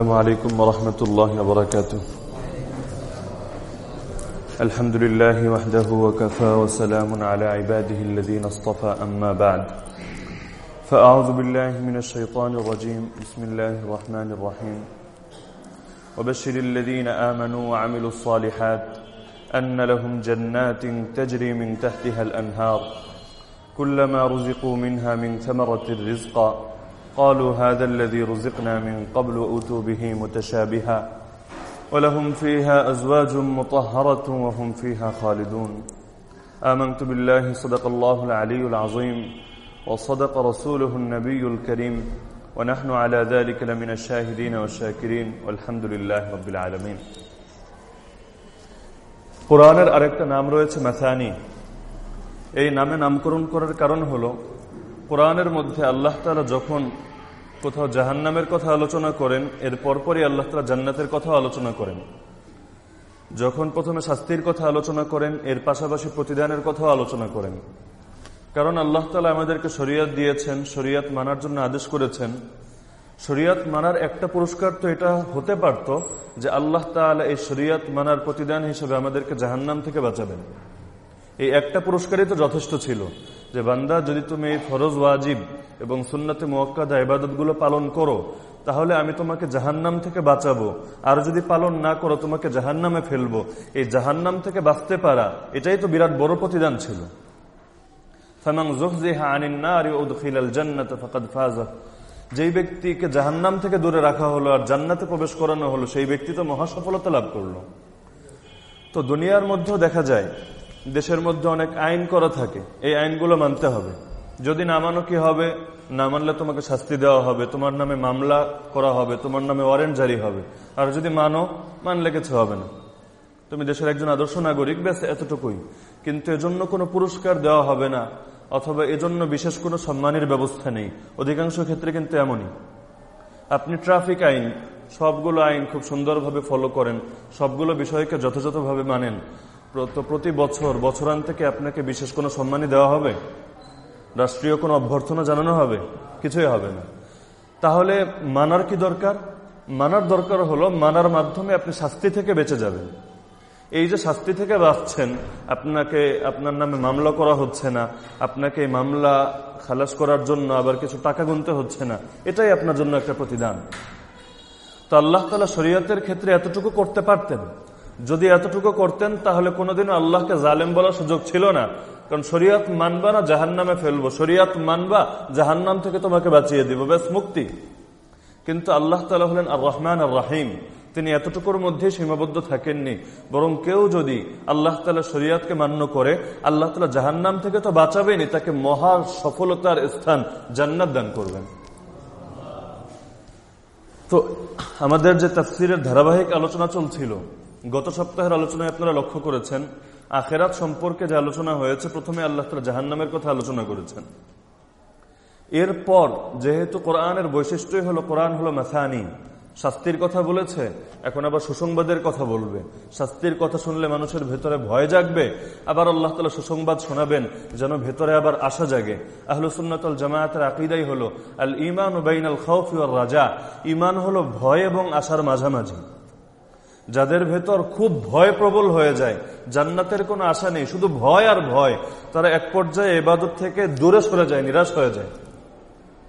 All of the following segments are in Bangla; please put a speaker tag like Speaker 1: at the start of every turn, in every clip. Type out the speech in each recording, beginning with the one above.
Speaker 1: السلام عليكم ورحمة الله وبركاته. الحمد لله وحده وكفى وسلام على عباده الذين اصطفى أما بعد. فأعوذ بالله من الشيطان الرجيم. بسم الله الرحمن الرحيم. وبشر الذين آمنوا وعملوا الصالحات أن لهم جنات تجري من تحتها الأنهار. كلما رزقوا منها من ثمرة رزقا قالوا هذا الذي رزقنا من قبل وأتوا به متشابها ولهم فيها أزواج مطهرة وهم فيها خالدون آمنت بالله صدق الله العلي العظيم وصدق رسوله النبي الكريم ونحن على ذلك لمن الشاهدين والشاكرين والحمد لله رب العالمين কোরআনের আরেকটা নাম রয়েছে মাথানি এই নামে নামকরণ করার কারণ হলো কোরআনের মধ্যে আল্লাহ তালা যখন কোথাও জাহান্নামের কথা আলোচনা করেন, এর পরপরই আল্লাহ তালা জান্নাতের কথা আলোচনা করেন। যখন প্রথমে শাস্তির কথা আলোচনা করেন, এর পাশাপাশি প্রতিদানের কথাও আলোচনা করেন। কারণ আল্লাহ তালা আমাদেরকে শরিয়াত দিয়েছেন, শরিয়াত মানার জন্য আদেশ করেছেন। শরিয়াত মানার একটা পুরস্কার তো এটা হতে পারত যে আল্লাহ তালা এই শরিয়াত মানার প্রতিদান হিসেবে আমাদেরকে জাহান্নাম থেকে বাঁচাবেন। এই একটা পুরস্কারই তো যথেষ্ট ছিল। যে বান্দা, যদি তুমি এই ফরজ ওয়াজিব এবং সুন্নাতে মোয়াক্কাদা ইবাদতগুলো পালন করো, তাহলে আমি তোমাকে জাহান্নাম থেকে বাঁচাবো। আর যদি পালন না করো, তোমাকে জাহান্নামে ফেলব। এই জাহান্নাম থেকে বাঁচতে পারা, এটাই তো বিরাট বড় প্রতিদান ছিল। যেই ব্যক্তিকে জাহান্নাম থেকে দূরে রাখা হলো আর জান্নাতে প্রবেশ করানো হলো, সেই ব্যক্তি তো মহাসফলতা লাভ করল। তো দুনিয়ার মধ্যেও দেখা যায় দেশের মধ্যে অনেক আইন করা থাকে, এই আইনগুলো মানতে হবে। যদি না মানো কি হবে? না মানলে তোমাকে শাস্তি দেওয়া হবে, তোমার নামে মামলা করা হবে, তোমার নামে ওয়ারেন্ট জারি হবে। আর যদি মানো, মানলে কিছু হবে না। তুমি দেশের একজন আদর্শ নাগরিক, ব্যাস এতটুকুই। কিন্তু এজন্য কোনো পুরস্কার দেওয়া হবে না, অথবা এজন্য বিশেষ কোনো সম্মানের ব্যবস্থা নেই। অধিকাংশ ক্ষেত্রে কিন্তু এমনই। আপনি ট্রাফিক আইন, সবগুলো আইন খুব সুন্দরভাবে ফলো করেন, সবগুলো বিষয়কে যথাযথভাবে মানেন। প্রতি বছর বছরান থেকে আপনাকে বিশেষ কোনো সম্মানই দেওয়া হবে? রাষ্ট্রীয় কোনো অভ্যর্থনা জানানো হবে? কিছুই হবে না। তাহলে মানার কি দরকার? মানার দরকার হলো মানার মাধ্যমে আপনি শাস্তি থেকে বেঁচে যাবেন। এই যে শাস্তি থেকে বাঁচছেন, আপনাকে, আপনার নামে মামলা করা হচ্ছে না, আপনাকে মামলা খালাস করার জন্য আবার কিছু টাকা গুনতে হচ্ছে না, এটাই আপনার জন্য একটা প্রতিদান। তো আল্লাহ তালা শরীয়তের ক্ষেত্রে এতটুকু করতে পারতেন। যদি এতটুকু করতেন, তাহলে কোনোদিনও আল্লাহকে জালেম বলার সুযোগ ছিল না। কারণ শরিয়াত মানবা না জাহান নামে ফেলব। শরিয়াত মানবা, জাহান্নাম থেকে তোমাকে বাঁচিয়ে দিব। বেশ মুক্তি। কিন্তু আল্লাহ তালা হলেন আর রহমান আর রাহিম তিনি এতটুকুর মধ্যে সীমাবদ্ধ থাকেননি। বরং কেউ যদি আল্লাহ তালা শরিয়াতকে মান্য করে, আল্লাহ তালা জাহান্নাম থেকে তো বাঁচাবেনি তাকে মহা সফলতার স্থান জান্নাত দান করবেন। তো আমাদের যে তাফসিরের ধারাবাহিক আলোচনা চলছিল গত সপ্তাহের আলোচনায় আপনারা লক্ষ্য করেছেন, আখেরাত সম্পর্কে যে আলোচনা হয়েছে, প্রথমে আল্লাহ তালা জাহান্নামের কথা আলোচনা করেছেন। এরপর যেহেতু কোরআনের বৈশিষ্ট্যই হলো, কোরআন হলো মাসানি। শাস্তির কথা বলেছে, এখন আবার সুসংবাদের কথা বলবে। শাস্তির কথা শুনলে মানুষের ভেতরে ভয় জাগবে, আবার আল্লাহ তালা সুসংবাদ শোনাবেন, যেন ভেতরে আবার আশা জাগে। আহলুসুন্নতল জামায়াতের আকিদাই হলো আল ইমান উবাইন আল খাউফিওর রাজা। ইমান হলো ভয় এবং আশার মাঝামাঝি। যাদের ভেতর খুব ভয় প্রবল হয়ে যায়, জান্নাতের কোনো আশা নেই, শুধু ভয় আর ভয়। তারা এক পর্যায়ে এবাদত থেকে দূরে সরে যায়, নিরাশ হয়ে যায়।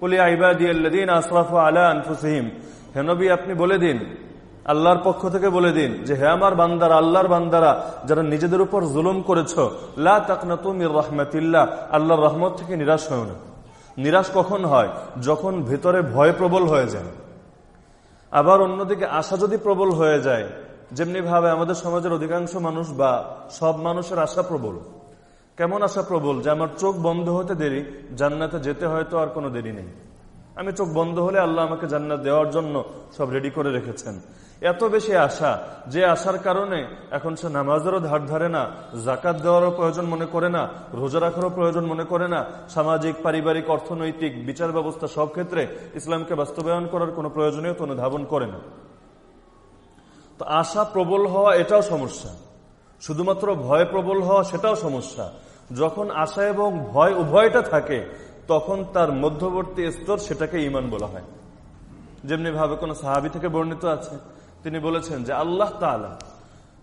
Speaker 1: বলি আইবাদিন আসরাফ আলা আনফুসহিম। হেনবি আপনি বলে দিন, আল্লাহর পক্ষ থেকে বলে দিন যে, হে আমার বান্দারা, আল্লাহর বান্দারা, যারা নিজেদের উপর জুলুম করেছ, লা আল্লাহর রহমত থেকে নিরাশ হয় না। নিরাশ কখন হয়? যখন ভেতরে ভয় প্রবল হয়ে যায়। আবার অন্যদিকে আশা যদি প্রবল হয়ে যায় যেমনি ভাবে আমাদের সমাজের অধিকাংশ মানুষ বা সব মানুষের আশা প্রবল। কেমন আশা প্রবল যে আমার চোখ বন্ধ হতে দেরি, জান্নাতে যেতে হয়তো আর কোনো দেরি নেই। আমি চোখ বন্ধ হলে আল্লাহ আমাকে জান্নাত দেওয়ার জন্য সব রেডি করে রেখেছেন। এত বেশি আশা যে আশার কারণে এখন সে নামাজেরও ধার ধারে না জাকাত দেওয়ারও প্রয়োজন মনে করে না, রোজা রাখারও প্রয়োজন মনে করে না, সামাজিক, পারিবারিক, অর্থনৈতিক, বিচার ব্যবস্থা সব ক্ষেত্রে ইসলামকে বাস্তবায়ন করার কোনো প্রয়োজনীয় অনুধাবন করে না। আশা প্রবল হওয়া এটাও সমস্যা। শুধুমাত্র ভয় প্রবল হওয়া সেটাও সমস্যা। যখন আশা এবং ভয় উভয়টা থাকে, তখন তার মধ্যবর্তী স্তর সেটাকে ইমান বলা হয়। যেমনি ভাবে কোন সাহাবি থেকে বর্ণিত আছে, তিনি বলেছেন যে আল্লাহ তালা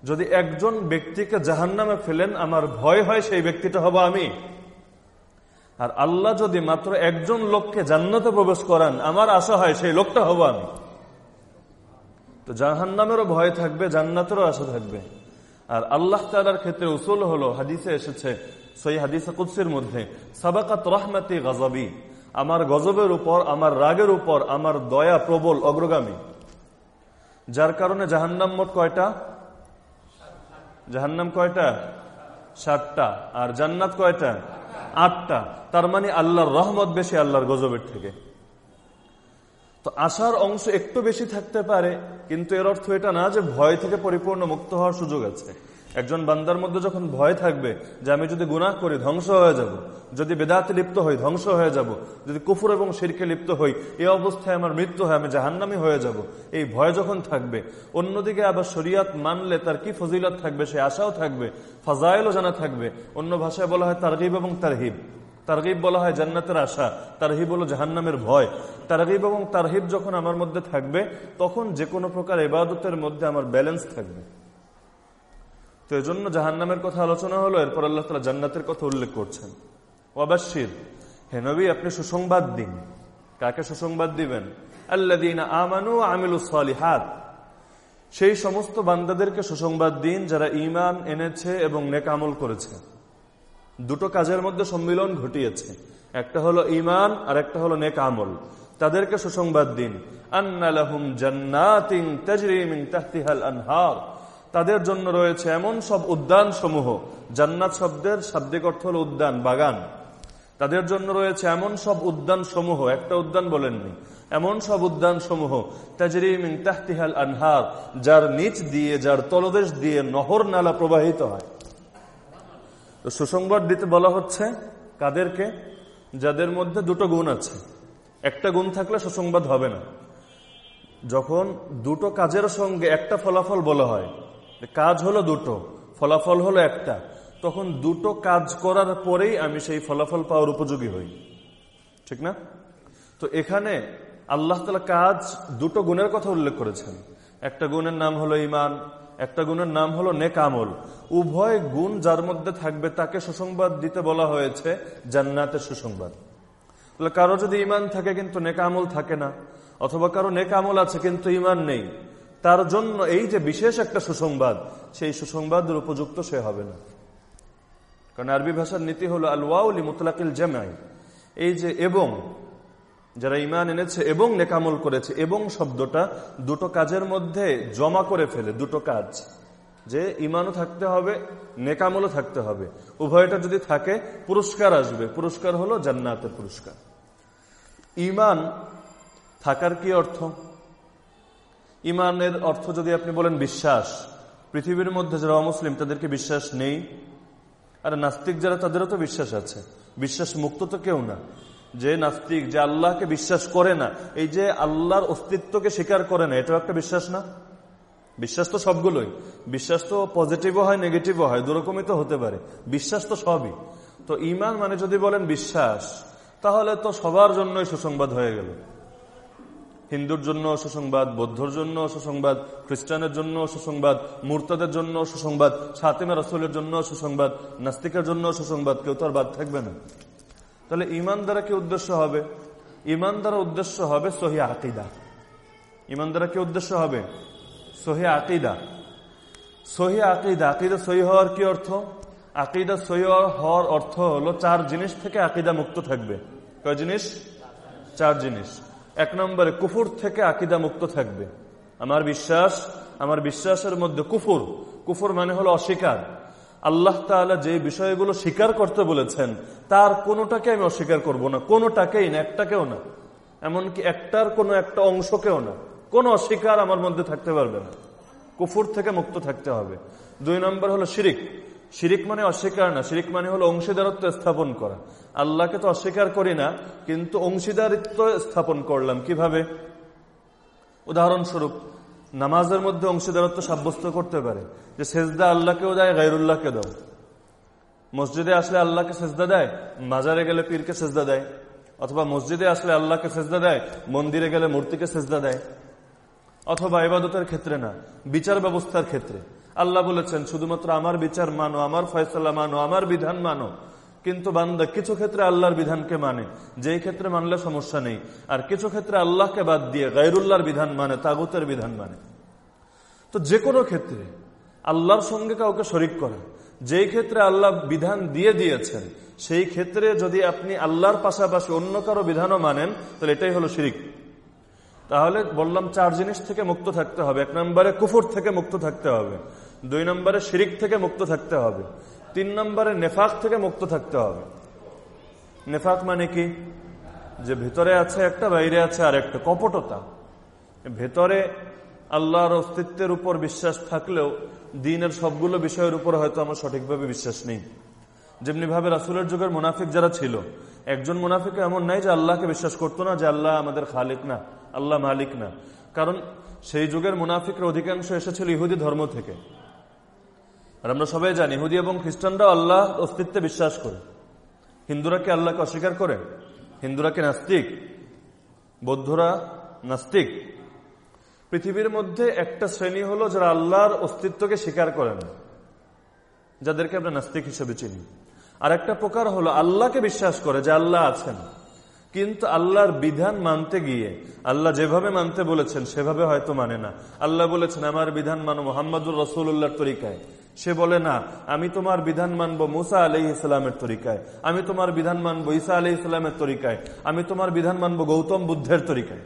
Speaker 1: যদি একজন ব্যক্তিকে জাহান নামে ফেলেন, আমার ভয় হয় সেই ব্যক্তিটা হব আমি। আর আল্লাহ যদি মাত্র একজন লোককে জান্নাতে প্রবেশ করান, আমার আশা হয় সেই লোকটা হব আমি। তো জাহান নামেরও ভয় থাকবে, জান্নাতেরও আশা থাকবে। আর আল্লাহ তালার ক্ষেত্রে উসুল হলো, হাদিসে এসেছে সেই হাদিসে কুৎসির মধ্যে, সাবাকাত রহমাতি গজবি আমার গজবের উপর, আমার রাগের উপর, আমার দয়া প্রবল, অগ্রগামী। যার কারণে জাহান্নাম মোট কয়টা? জাহান্নাম কয়টা? সাতটা। আর জান্নাত কয়টা? আটটা। তার মানে আল্লাহর রহমত বেশি আল্লাহর গজবের থেকে। তো আশার অংশ একটু বেশি থাকতে পারে, কিন্তু এর অর্থ এটা না যে ভয় থেকে পরিপূর্ণ মুক্ত হওয়ার সুযোগ আছে। একজন বান্দার মধ্যে যখন ভয় থাকবে যে আমি যদি গুনাহ করি, ধ্বংস হয়ে যাব, যদি বেদাতে লিপ্ত হই, ধ্বংস হয়ে যাব, যদি কুফুর এবং শিরকে লিপ্ত হই এই অবস্থায় আমার মৃত্যু হয়, আমি জাহান্নামি হয়ে যাব। এই ভয় যখন থাকবে, অন্যদিকে আবার শরিয়াত মানলে তার কি ফজিলত থাকবে, সে আশাও থাকবে, ফাজাইলও জানা থাকবে। অন্য ভাষায় বলা হয় তারগিব এবং তারহিব। তারগিব বলা হয় জান্নাতের আশা তারহিব হলো জাহান্নামের ভয়। তারগিব এবং তারহিব যখন আমার মধ্যে থাকবে, তখন যে কোনো প্রকার এবাদতের মধ্যে আমার ব্যালেন্স থাকবে। তো এই জন্য জাহান্নামের কথা আলোচনা হলো, এরপর আল্লাহ তালা জান্নাতের কথা উল্লেখ করছেন। ওয়াবাসির হে নবী, আপনি সুসংবাদ দিন। কাকে সুসংবাদ দিবেন? আল্লাদিন আমানু আমিলু সালিহাত। সেই সমস্ত বান্দাদেরকে সুসংবাদ দিন যারা ইমান এনেছে এবং নেকামল করেছে। দুটো কাজের মধ্যে সম্মিলন ঘটিয়েছে। একটা হলো ইমান আর একটা হলো নেক আমল। তাদেরকে সুসংবাদ দিন। তাহতিহাল আনহার। তাদের জন্য রয়েছে এমন সব উদ্যান সমূহ জান্নাত শব্দের শাব্দিক অর্থ হল উদ্যান, বাগান। তাদের জন্য রয়েছে এমন সব উদ্যান সমূহ একটা উদ্যান বলেননি। এমন সব উদ্যান সমূহ তাজরিমিন তাহতিহাল আনহার, যার নিচ দিয়ে, যার তলদেশ দিয়ে নহর নালা প্রবাহিত হয়। তো সুসংবাদ দিতে বলা হচ্ছে কাদেরকে, যাদের মধ্যে দুটো গুণ আছে। একটা গুণ থাকলে সুসংবাদ হবে না। যখন দুটো কাজের সঙ্গে একটা ফলাফল বলা হয় কাজ হলো দুটো, ফলাফল হলো একটা, তখন দুটো কাজ করার পরেই আমি সেই ফলাফল পাওয়ার উপযোগী হই। ঠিক না? তো এখানে আল্লাহ তালা কাজ দুটো গুণের কথা উল্লেখ করেছেন। একটা গুণের নাম হলো ইমান একটা গুণের নাম হলো নেকামল উভয় গুণ যার মধ্যে থাকবে তাকে সুসংবাদ দিতে বলা হয়েছে, জান্নাতের সুসংবাদ। কারও যদি ইমান থাকে কিন্তু নেকামল থাকে না, অথবা কারও নেকামল আছে কিন্তু ইমান নেই, তার জন্য এই যে বিশেষ একটা সুসংবাদ, সেই সুসংবাদের উপযুক্ত সে হবে না। কারণ আরবি ভাষার নীতি হলো আলওয়াউলি মুতলাকিল জামাই এই যে এবং যারা ইমান এনেছে এবং নেকামল করেছে, এবং শব্দটা দুটো কাজের মধ্যে জমা করে ফেলে, দুটো কাজ। যে ইমানও থাকতে হবে, নেকামলও থাকতে হবে। উভয়টা যদি থাকে, পুরস্কার আসবে। পুরস্কার হলো জান্নাতের পুরস্কার। ইমান থাকার কি অর্থ? ইমানের অর্থ যদি আপনি বলেন বিশ্বাস, পৃথিবীর মধ্যে যারা অমুসলিম, তাদেরকে বিশ্বাস নেই। আর নাস্তিক যারা, তাদেরও তো বিশ্বাস আছে। বিশ্বাস মুক্ত তো কেউ না। যে নাস্তিক, যে আল্লাহকে বিশ্বাস করে না, এই যে আল্লাহর অস্তিত্বকে স্বীকার করে না, এটাও একটা বিশ্বাস না? বিশ্বাস তো সবগুলোই। বিশ্বাস তো পজিটিভও হয় নেগেটিভও হয়, দুরকমই তো হতে পারে। বিশ্বাস তো সবই। তো ইমান মানে যদি বলেন বিশ্বাস, তাহলে তো সবার জন্যই সুসংবাদ হয়ে গেল। হিন্দুর জন্য সুসংবাদ, বৌদ্ধর জন্য সুসংবাদ, খ্রিস্টানের জন্য সুসংবাদ, মূর্তাদের জন্য সুসংবাদ, সাতিমা রসুলের জন্য সুসংবাদ, নাস্তিকের জন্য সুসংবাদ, কেউ তো আর বাদ থাকবে না। তাহলে ইমান দ্বারা কি উদ্দেশ্য হবে? ইমান দ্বারা উদ্দেশ্য হবে সহি আকিদা। ইমান দ্বারা কি উদ্দেশ্য হবে? সহি আকিদা। সহি আকিদা আকিদা সহি হওয়ার কি অর্থ? আকিদা সহি হওয়ার অর্থ হলো চার জিনিস থেকে আকিদা মুক্ত থাকবে। কয় জিনিস? চার জিনিস। এক নম্বরে কুফুর থেকে আকিদা মুক্ত থাকবে। আমার বিশ্বাস, আমার বিশ্বাসের মধ্যে কুফুর। কুফুর মানে হলো অস্বীকার। আল্লাহ তাআলা যে বিষয়গুলো স্বীকার করতে বলেছেন, তার কোনোটাকে আমি অস্বীকার করব না। কোনোটাকেই না, একটাকেও না। এমনকি একটার কোনো একটা অংশকেও না। কোন অস্বীকার আমার মধ্যে থাকতে পারবে না। কুফুর থেকে মুক্ত থাকতে হবে। দুই নম্বর হলো শিরিক। শিরিক মানে অস্বীকার না। শিরিক মানে হলো অংশীদারত্ব স্থাপন করা। আল্লাহকে তো অস্বীকার করি না, কিন্তু অংশীদারিত্ব স্থাপন করলাম। কীভাবে? উদাহরণস্বরূপ নামাজের মধ্যে অংশীদারত্ব সাব্যস্ত করতে পারে। যে সেজদা আল্লাহকেও দেয় গাইরুল্লাহকে দাও মসজিদে আসলে আল্লাহকে সেজদা দেয়, মাজারে গেলে পীরকে সেজদা দেয়। অথবা মসজিদে আসলে আল্লাহকে সেজদা দেয়, মন্দিরে গেলে মূর্তিকে সেজদা দেয়। অথবা ইবাদতের ক্ষেত্রে না, বিচার ব্যবস্থার ক্ষেত্রে। আল্লাহ বলেছেন, শুধুমাত্র আমার বিচার মানো, আমার ফয়সলা মানো, আমার বিধান মানো। কিন্তু বান্দা কিছু ক্ষেত্রে আল্লাহর বিধানকে মানে যেই ক্ষেত্রে মানলে সমস্যা নেই। আর কিছু ক্ষেত্রে আল্লাহকে বাদ দিয়ে গাইরুল্লাহর বিধান মানে তাগুতের বিধান মানে। তো যে কোনো ক্ষেত্রে আল্লাহর সঙ্গে কাউকে শরিক করা, যেই ক্ষেত্রে আল্লাহ বিধান দিয়ে দিয়েছেন, সেই ক্ষেত্রে যদি আপনি আল্লাহর পাশাপাশি অন্য কারও বিধানও মানেন, তাহলে এটাই হলো শিরিক। তাহলে বললাম চার জিনিস থেকে মুক্ত থাকতে হবে। এক নম্বরে কুফুর থেকে মুক্ত থাকতে হবে। দুই নম্বরে শিরিক থেকে মুক্ত থাকতে হবে। তিন নম্বরে নেফাক থেকে মুক্ত থাকতে হবে। নেফাক মানে কি? যে ভেতরে আছে একটা, বাইরে আছে আর একটা কপটতা। ভেতরে আল্লাহর অস্তিত্বের উপর বিশ্বাস থাকলেও দিনের সবগুলো বিষয়ের উপর হয়তো আমার সঠিকভাবে বিশ্বাস নেই। যেমনি ভাবে রাসুলের যুগের মুনাফিক যারা ছিল, একজন মুনাফিক এমন নাই যে আল্লাহকে বিশ্বাস করতো না যে আল্লাহ আমাদের খালিক না, আল্লাহ মালিক না। কারণ সেই যুগের মুনাফিকের অধিকাংশ এসেছিল ইহুদি ধর্ম থেকে। আর আমরা সবাই জানি, হুদি এবং খ্রিস্টানরা আল্লাহ অস্তিত্বে বিশ্বাস করে। হিন্দুরা কি আল্লাহকে অস্বীকার করে? হিন্দুরা কি নাস্তিক? বৌদ্ধরা নাস্তিক? পৃথিবীর মধ্যে একটা শ্রেণি হলো যারা আল্লাহর অস্তিত্বকে স্বীকার করে না, যাদেরকে আমরা নাস্তিক হিসেবে চিনি। আর একটা প্রকার হলো আল্লাহকে বিশ্বাস করে যে আল্লাহ আছেন। কিন্তু আল্লাহর বিধান মানতে গিয়ে, আল্লাহ যেভাবে মানতে বলেছেন, সেভাবে হয়তো মানে না। আল্লাহ বলেছেন, আমার বিধান মানো মোহাম্মদুর রসুল্লাহর তরিকায়। সে বলে, না, আমি তোমার বিধান মানবো মুসা আলি ইসলামের তরিকায়। আমি তোমার বিধান মানবো ঈসা আলি ইসলামের তরিকায়। আমি তোমার বিধান মানবো গৌতম বুদ্ধের তরিকায়।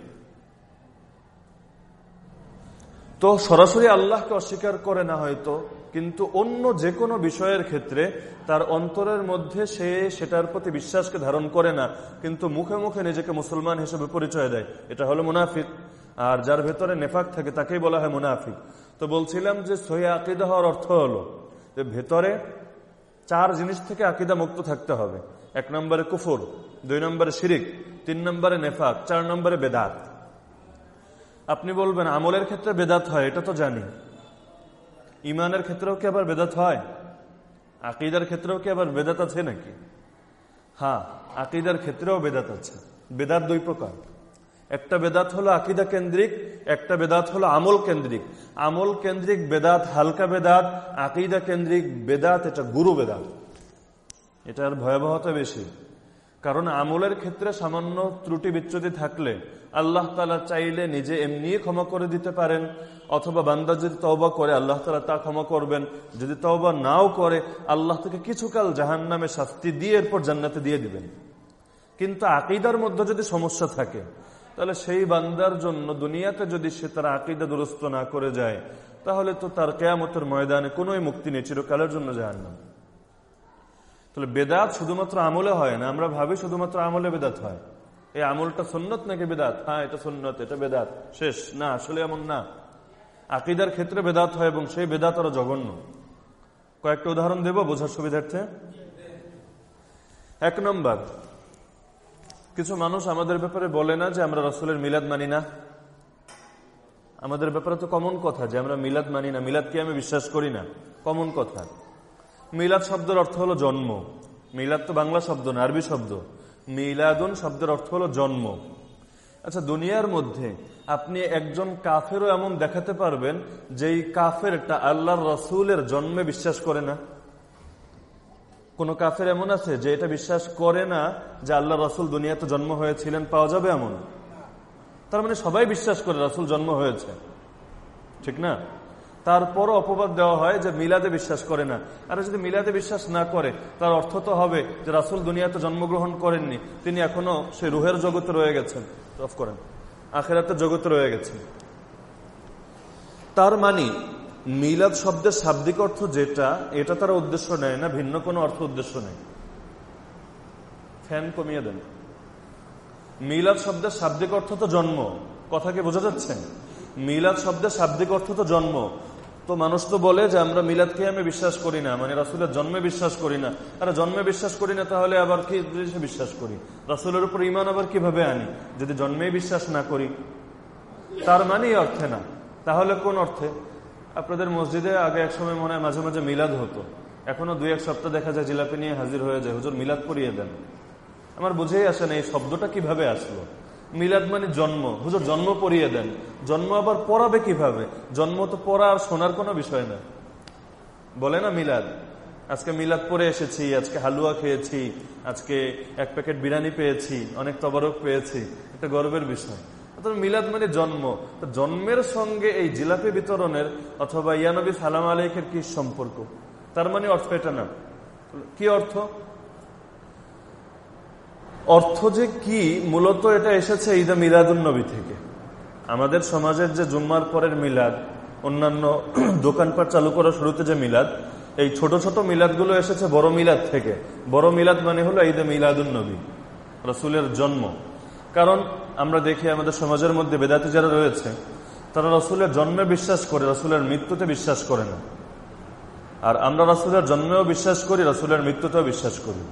Speaker 1: তো সরাসরি আল্লাহকে অস্বীকার করে না হয়তো কিন্তু অন্য যে কোনো বিষয়ের ক্ষেত্রে তার অন্তরের মধ্যে সে সেটার প্রতি বিশ্বাসকে ধারণ করে না, কিন্তু মুখে মুখে নিজেকে মুসলমান হিসেবে পরিচয় দেয়। এটা হলো মুনাফিক। আর যার ভেতরে নেফাক থাকে তাকেই বলা হয় মুনাফিক। তো বলছিলাম যে সহি আকিদা হওয়ার অর্থ হলো যে ভেতরে চার জিনিস থেকে আকিদা মুক্ত থাকতে হবে। এক নম্বরে কুফুর, দুই নম্বরে শিরিক, তিন নম্বরে নেফাক, চার নম্বরে বেদাত। আপনি বলবেন আমলের ক্ষেত্রে বেদাত হয়, এটা তো জানি। ইমানের ক্ষেত্রেও কি আবার বেদাত হয়? আকিদার ক্ষেত্রেও কি আবার বেদাত আছে নাকি? হ্যাঁ আকিদার ক্ষেত্রেও বেদাত আছে। বেদাত দুই প্রকার। একটা বেদাত হলো আকিদা কেন্দ্রিক, একটা বেদাত হলো আমল কেন্দ্রিক। আমল কেন্দ্রিক বেদাত হালকা বেদাত, আকিদা কেন্দ্রিক বেদাত, এটা গুরু বেদাত। এটার ভয়াবহতা বেশি। কারণ আমলের ক্ষেত্রে সামান্য ত্রুটি বিচ্যুতি থাকলে আল্লাহ তালা চাইলে নিজে এমনি ক্ষমা করে দিতে পারেন, অথবা বান্দা যদি তওবা করে, আল্লাহ তালা তা ক্ষমা করবেন। যদি তওবা নাও করে, আল্লাহ থেকে কিছুকাল জাহান নামে শাস্তি দিয়ে এরপর জান্নাতে দিয়ে দিবেন। কিন্তু আকিদার মধ্যে যদি সমস্যা থাকে, তাহলে সেই বান্দার জন্য দুনিয়াতে যদি সে তার আকিদা দুরস্ত না করে যায়, তাহলে তো তার কেয়ামতের ময়দানে কোনোই মুক্তি নেই, চিরকালের জন্য জাহান্নাম। তাহলে বেদাত শুধুমাত্র আমলে হয় না, আমরা ভাবি শুধুমাত্র আমলে বেদাত হয়। এই আমলটা সন্ন্যত নাকি বেদাত? হ্যাঁ এটা সন্ন্যত এটা বেদাত। শেষ। না, আসলে এমন না। আকিদার ক্ষেত্রে বেদাত হয় এবং সেই বেদাত আরও জঘন্য। কয়েকটা উদাহরণ দেব, বোঝার সুবিধার্থে? এক নম্বর, কিছু মানুষ আমাদের ব্যাপারে বলে না যে আমরা রসুলের মিলাদ মানি না। আমাদের ব্যাপারে তো কমন কথা যে আমরা মিলাদ মানি না। মিলাদকে আমি বিশ্বাস করি না? কমন কথা। মিলাদ শব্দের অর্থ হলো জন্ম। মিলাদ তো বাংলা শব্দ না, আরবি শব্দ। মিলাদুন শব্দের অর্থ হলো জন্ম। আচ্ছা দুনিয়ার মধ্যে আপনি একজন কাফেরও এমন দেখাতে পারবেন যেই কাফেরটা আল্লাহর রসুলের জন্মে বিশ্বাস করে না। কোন কাফের এমন আছে যে এটা বিশ্বাস করে না যে আল্লাহ রসুল দুনিয়াতে জন্ম হয়েছিলেন, পাওয়া যাবে এমন? তার মানে সবাই বিশ্বাস করে রাসুল জন্ম হয়েছে। ঠিক না? তারপরও অপবাদ দেওয়া হয় যে মিলাদে বিশ্বাস করে না। আর যদি মিলাদে বিশ্বাস না করে, তার অর্থ তো হবে যে রাসুল দুনিয়াতে জন্মগ্রহণ করেননি, তিনি এখনও সেই রুহের জগতে রয়ে গেছেন। অফ করেন, আখেরাতের জগতে রয়ে গেছেন। তার মানে মিলাদ শব্দের শাব্দিক অর্থ যেটা, এটা তারা উদ্দেশ্য নেয় না, ভিন্ন কোনো অর্থ উদ্দেশ্য নেই। ফ্যান কমিয়ে দেন। মিলাদ শব্দের শাব্দিক অর্থ তো জন্ম। কথা কি বোঝা যাচ্ছে? মিলাদ শব্দের শাব্দিক অর্থ তো জন্ম। তো মানুষ তো বলে যে আমরা মিলাদকে আমি বিশ্বাস করি না মানে রাসুলের জন্মে বিশ্বাস করি না। আর জন্মে বিশ্বাস করি না তাহলে আবার কি বিশ্বাস করি? রাসুলের উপর ইমান আবার কীভাবে আনি? যদি জন্মেই বিশ্বাস না করি, তার মানে অর্থে না। তাহলে কোন অর্থে? আপনাদের মসজিদে আগে এক সময় মনে হয় মাঝে মাঝে মিলাদ হতো। এখনও দুই, এক সপ্তাহ দেখা যায় জিলাপি নিয়ে হাজির হয়ে যায়, হুজুর মিলাদ পরিয়ে দেন। আমার বুঝেই আসে না এই শব্দটা কীভাবে আসলো। মিলাদ মানে জন্ম। হুজুর, জন্ম পড়িয়ে দেন। জন্ম আবার পড়াবে কীভাবে? জন্ম তো পড়া আর শোনার কোনো বিষয় না। বলে না মিলাদ? আজকে মিলাদ পরে এসেছি, আজকে হালুয়া খেয়েছি, আজকে এক প্যাকেট বিরিয়ানি পেয়েছি, অনেক তবরক পেয়েছি। এটা গর্বের বিষয়। মিলাদ মানে জন্ম। জন্মের সঙ্গে এই জিলাপি বিতরণের অথবা ইয়ানবী সালাম আলাইকের কি সম্পর্ক? তার মানে অর্থ এটা না। কি অর্থ? অর্থ যে কি, মূলত এটা এসেছে ঈদা মিলাদুল নবী থেকে। আমাদের সমাজের যে জুম্মার পরের মিলাদ, অন্যান্য দোকানপাট চালু করার শুরুতে যে মিলাদ, এই ছোট ছোট মিলাদগুলো এসেছে বড় মিলাদ থেকে। বড় মিলাদ মানে হলো ঈদে মিলাদুল নবী, রসুলের জন্ম। কারণ আমরা দেখি আমাদের সমাজের মধ্যে বেদাতি যারা রয়েছে, তারা রসুলের জন্মে বিশ্বাস করে, রসুলের মৃত্যুতে বিশ্বাস করে না। আর আমরা রসুলের জন্মেও বিশ্বাস করি, রসুলের মৃত্যুতেও বিশ্বাস করি।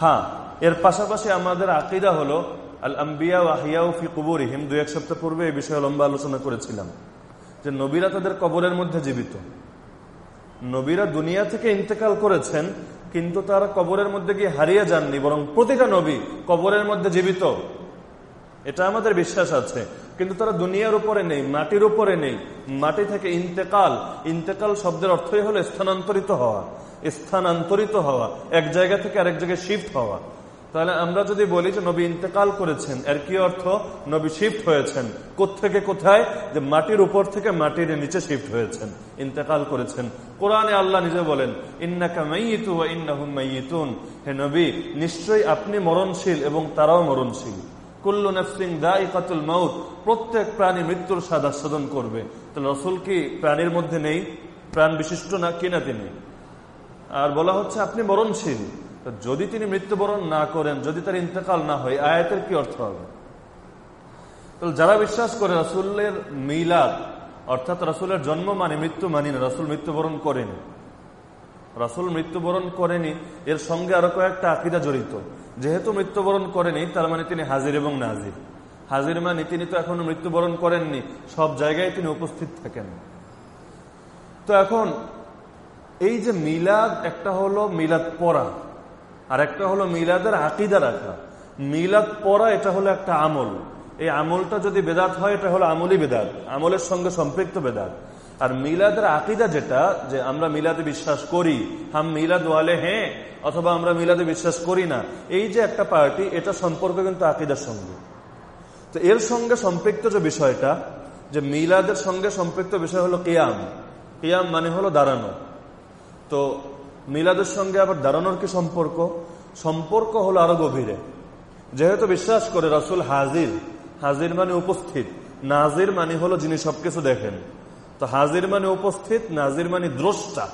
Speaker 1: হ্যাঁ এর পাশাপাশি আমাদের আকিদা হলো আল আম্বিয়া ওয়াহিয়াউ ফি কুবুরিহিম দু এক সপ্তাহ পূর্বে এই বিষয়ে লম্বা আলোচনা করেছিলাম, যে নবীরা তাদের কবরের মধ্যে জীবিত। নবীরা দুনিয়া থেকে ইন্তেকাল করেছেন, কিন্তু তারা কবরের মধ্যে গিয়ে হারিয়ে যাননি, বরং প্রতিটা নবী কবরের মধ্যে জীবিত। এটা আমাদের বিশ্বাস আছে, কিন্তু তারা দুনিয়ার উপরে নেই, মাটির উপরে নেই। মাটি থেকে ইন্তেকাল ইন্তেকাল শব্দের অর্থই হলো স্থানান্তরিত হওয়া স্থানান্তরিত হওয়া, এক জায়গা থেকে আরেক জায়গায় শিফট হওয়া। তাহলে আমরা যদি বলি যে নবী ইন্তেকাল করেছেন, এর কি অর্থ? নবী শিফট হয়েছেন। থেকে কোথায়? যে মাটির উপর থেকে মাটির নিচে শিফট হয়েছেন, ইন্তেকাল করেছেন। কোরআনে আল্লাহ নিজে বলেন, ইন্নাকা মাইয়িতু ওয়া ইন্নাহুম মাইয়িতুন হে নবী, নিশ্চয়ই আপনি মরণশীল এবং তারাও মরণশীল। কুল্লু নাফসিং দাইকাতুল মাউত, প্রত্যেক প্রাণী মৃত্যুর স্বাদ আস্বাদন করবে। তাহলে রসুল কি প্রাণীর মধ্যে নেই? প্রাণ বিশিষ্ট না কিনা তিনি? আর বলা হচ্ছে আপনি মরণশীল। যদি তিনি মৃত্যুবরণ না করেন, যদি তার ইন্তেকাল না হয় আয়াতের কি অর্থ হবে? যারা বিশ্বাস করে রাসুলের মিলাদ, অর্থাৎ রাসুলের জন্ম মানে মৃত্যু মানি না, রাসুল মৃত্যুবরণ করেনি। রাসুল মৃত্যুবরণ করেনি, এর সঙ্গে আরও কয়েকটা আকিদা জড়িত। যেহেতু মৃত্যুবরণ করেনি, তার মানে তিনি হাজির এবং নাজির। হাজির মানে তিনি তো এখনও মৃত্যুবরণ করেননি, সব জায়গায় তিনি উপস্থিত থাকেন। তো এখন, এই যে মিলাদ, একটা হলো মিলাদ পড়া। আর একটা হলো মিলাদের আকিদা রাখা। মিলাদ পড়া এটা হলো একটা আমল। এই আমলটা যদি বেদাত হয়, এটা হলো আমলই বেদাত। আমলের সঙ্গে সম্পৃক্ত বেদাত। আর মিলাদের আকিদা যেটা, যে আমরা মিলাদে বিশ্বাস করি, হাম মিলাদ ওয়ালে হ্যাঁ অথবা আমরা মিলাদে বিশ্বাস করি না, এই যে একটা পার্টি, এটা সম্পর্ক কিন্তু আকিদার সঙ্গে। তো এর সঙ্গে সম্পৃক্ত যে বিষয়টা, যে মিলাদের সঙ্গে সম্পৃক্ত বিষয় হলো কেয়াম। কেয়াম মানে হলো দাঁড়ানো। তো মিলাদের সঙ্গে আবার দাঁড়ানোর কি সম্পর্ক? সম্পর্ক হলো আরও গভীরে। যেহেতু বিশ্বাস করে রাসুল হাজির হাজির মানে উপস্থিত, নাজির মানে হলো যিনি সবকিছু দেখেন। তো হাজির মানে উপস্থিত, নাজির মানে দ্রষ্টা।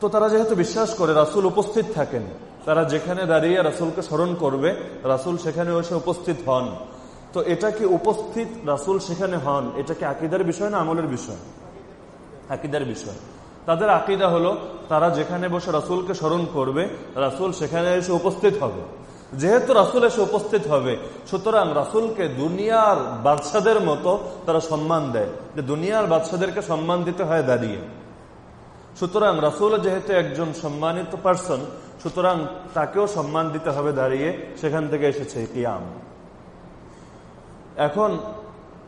Speaker 1: তো তারা যেহেতু বিশ্বাস করে রাসুল উপস্থিত থাকেন, তারা যেখানে দাঁড়িয়ে রাসুলকে স্মরণ করবে, রাসুল সেখানে এসে উপস্থিত হন। তো এটা কি উপস্থিত রাসুল সেখানে হন? এটা কি আকিদার বিষয় না আমলের বিষয়? আকিদার বিষয়। তাদের আকিদা হলো, তারা যেখানে বসে রাসুলকে স্মরণ করবে, রাসুল সেখানে এসে উপস্থিত হবে। যেহেতু রাসুল এসে উপস্থিত হবে, সুতরাং রাসুলকে দুনিয়ার বাদশাদের মতো তারা সম্মান দেয়। যে দুনিয়ার বাদশাদেরকে সম্মান দিতে হয় দাঁড়িয়ে। সুতরাং রাসুল যেহেতু একজন সম্মানিত পার্সন সুতরাং তাকেও সম্মান দিতে হবে দাঁড়িয়ে, সেখান থেকে এসেছে কিয়াম। এখন,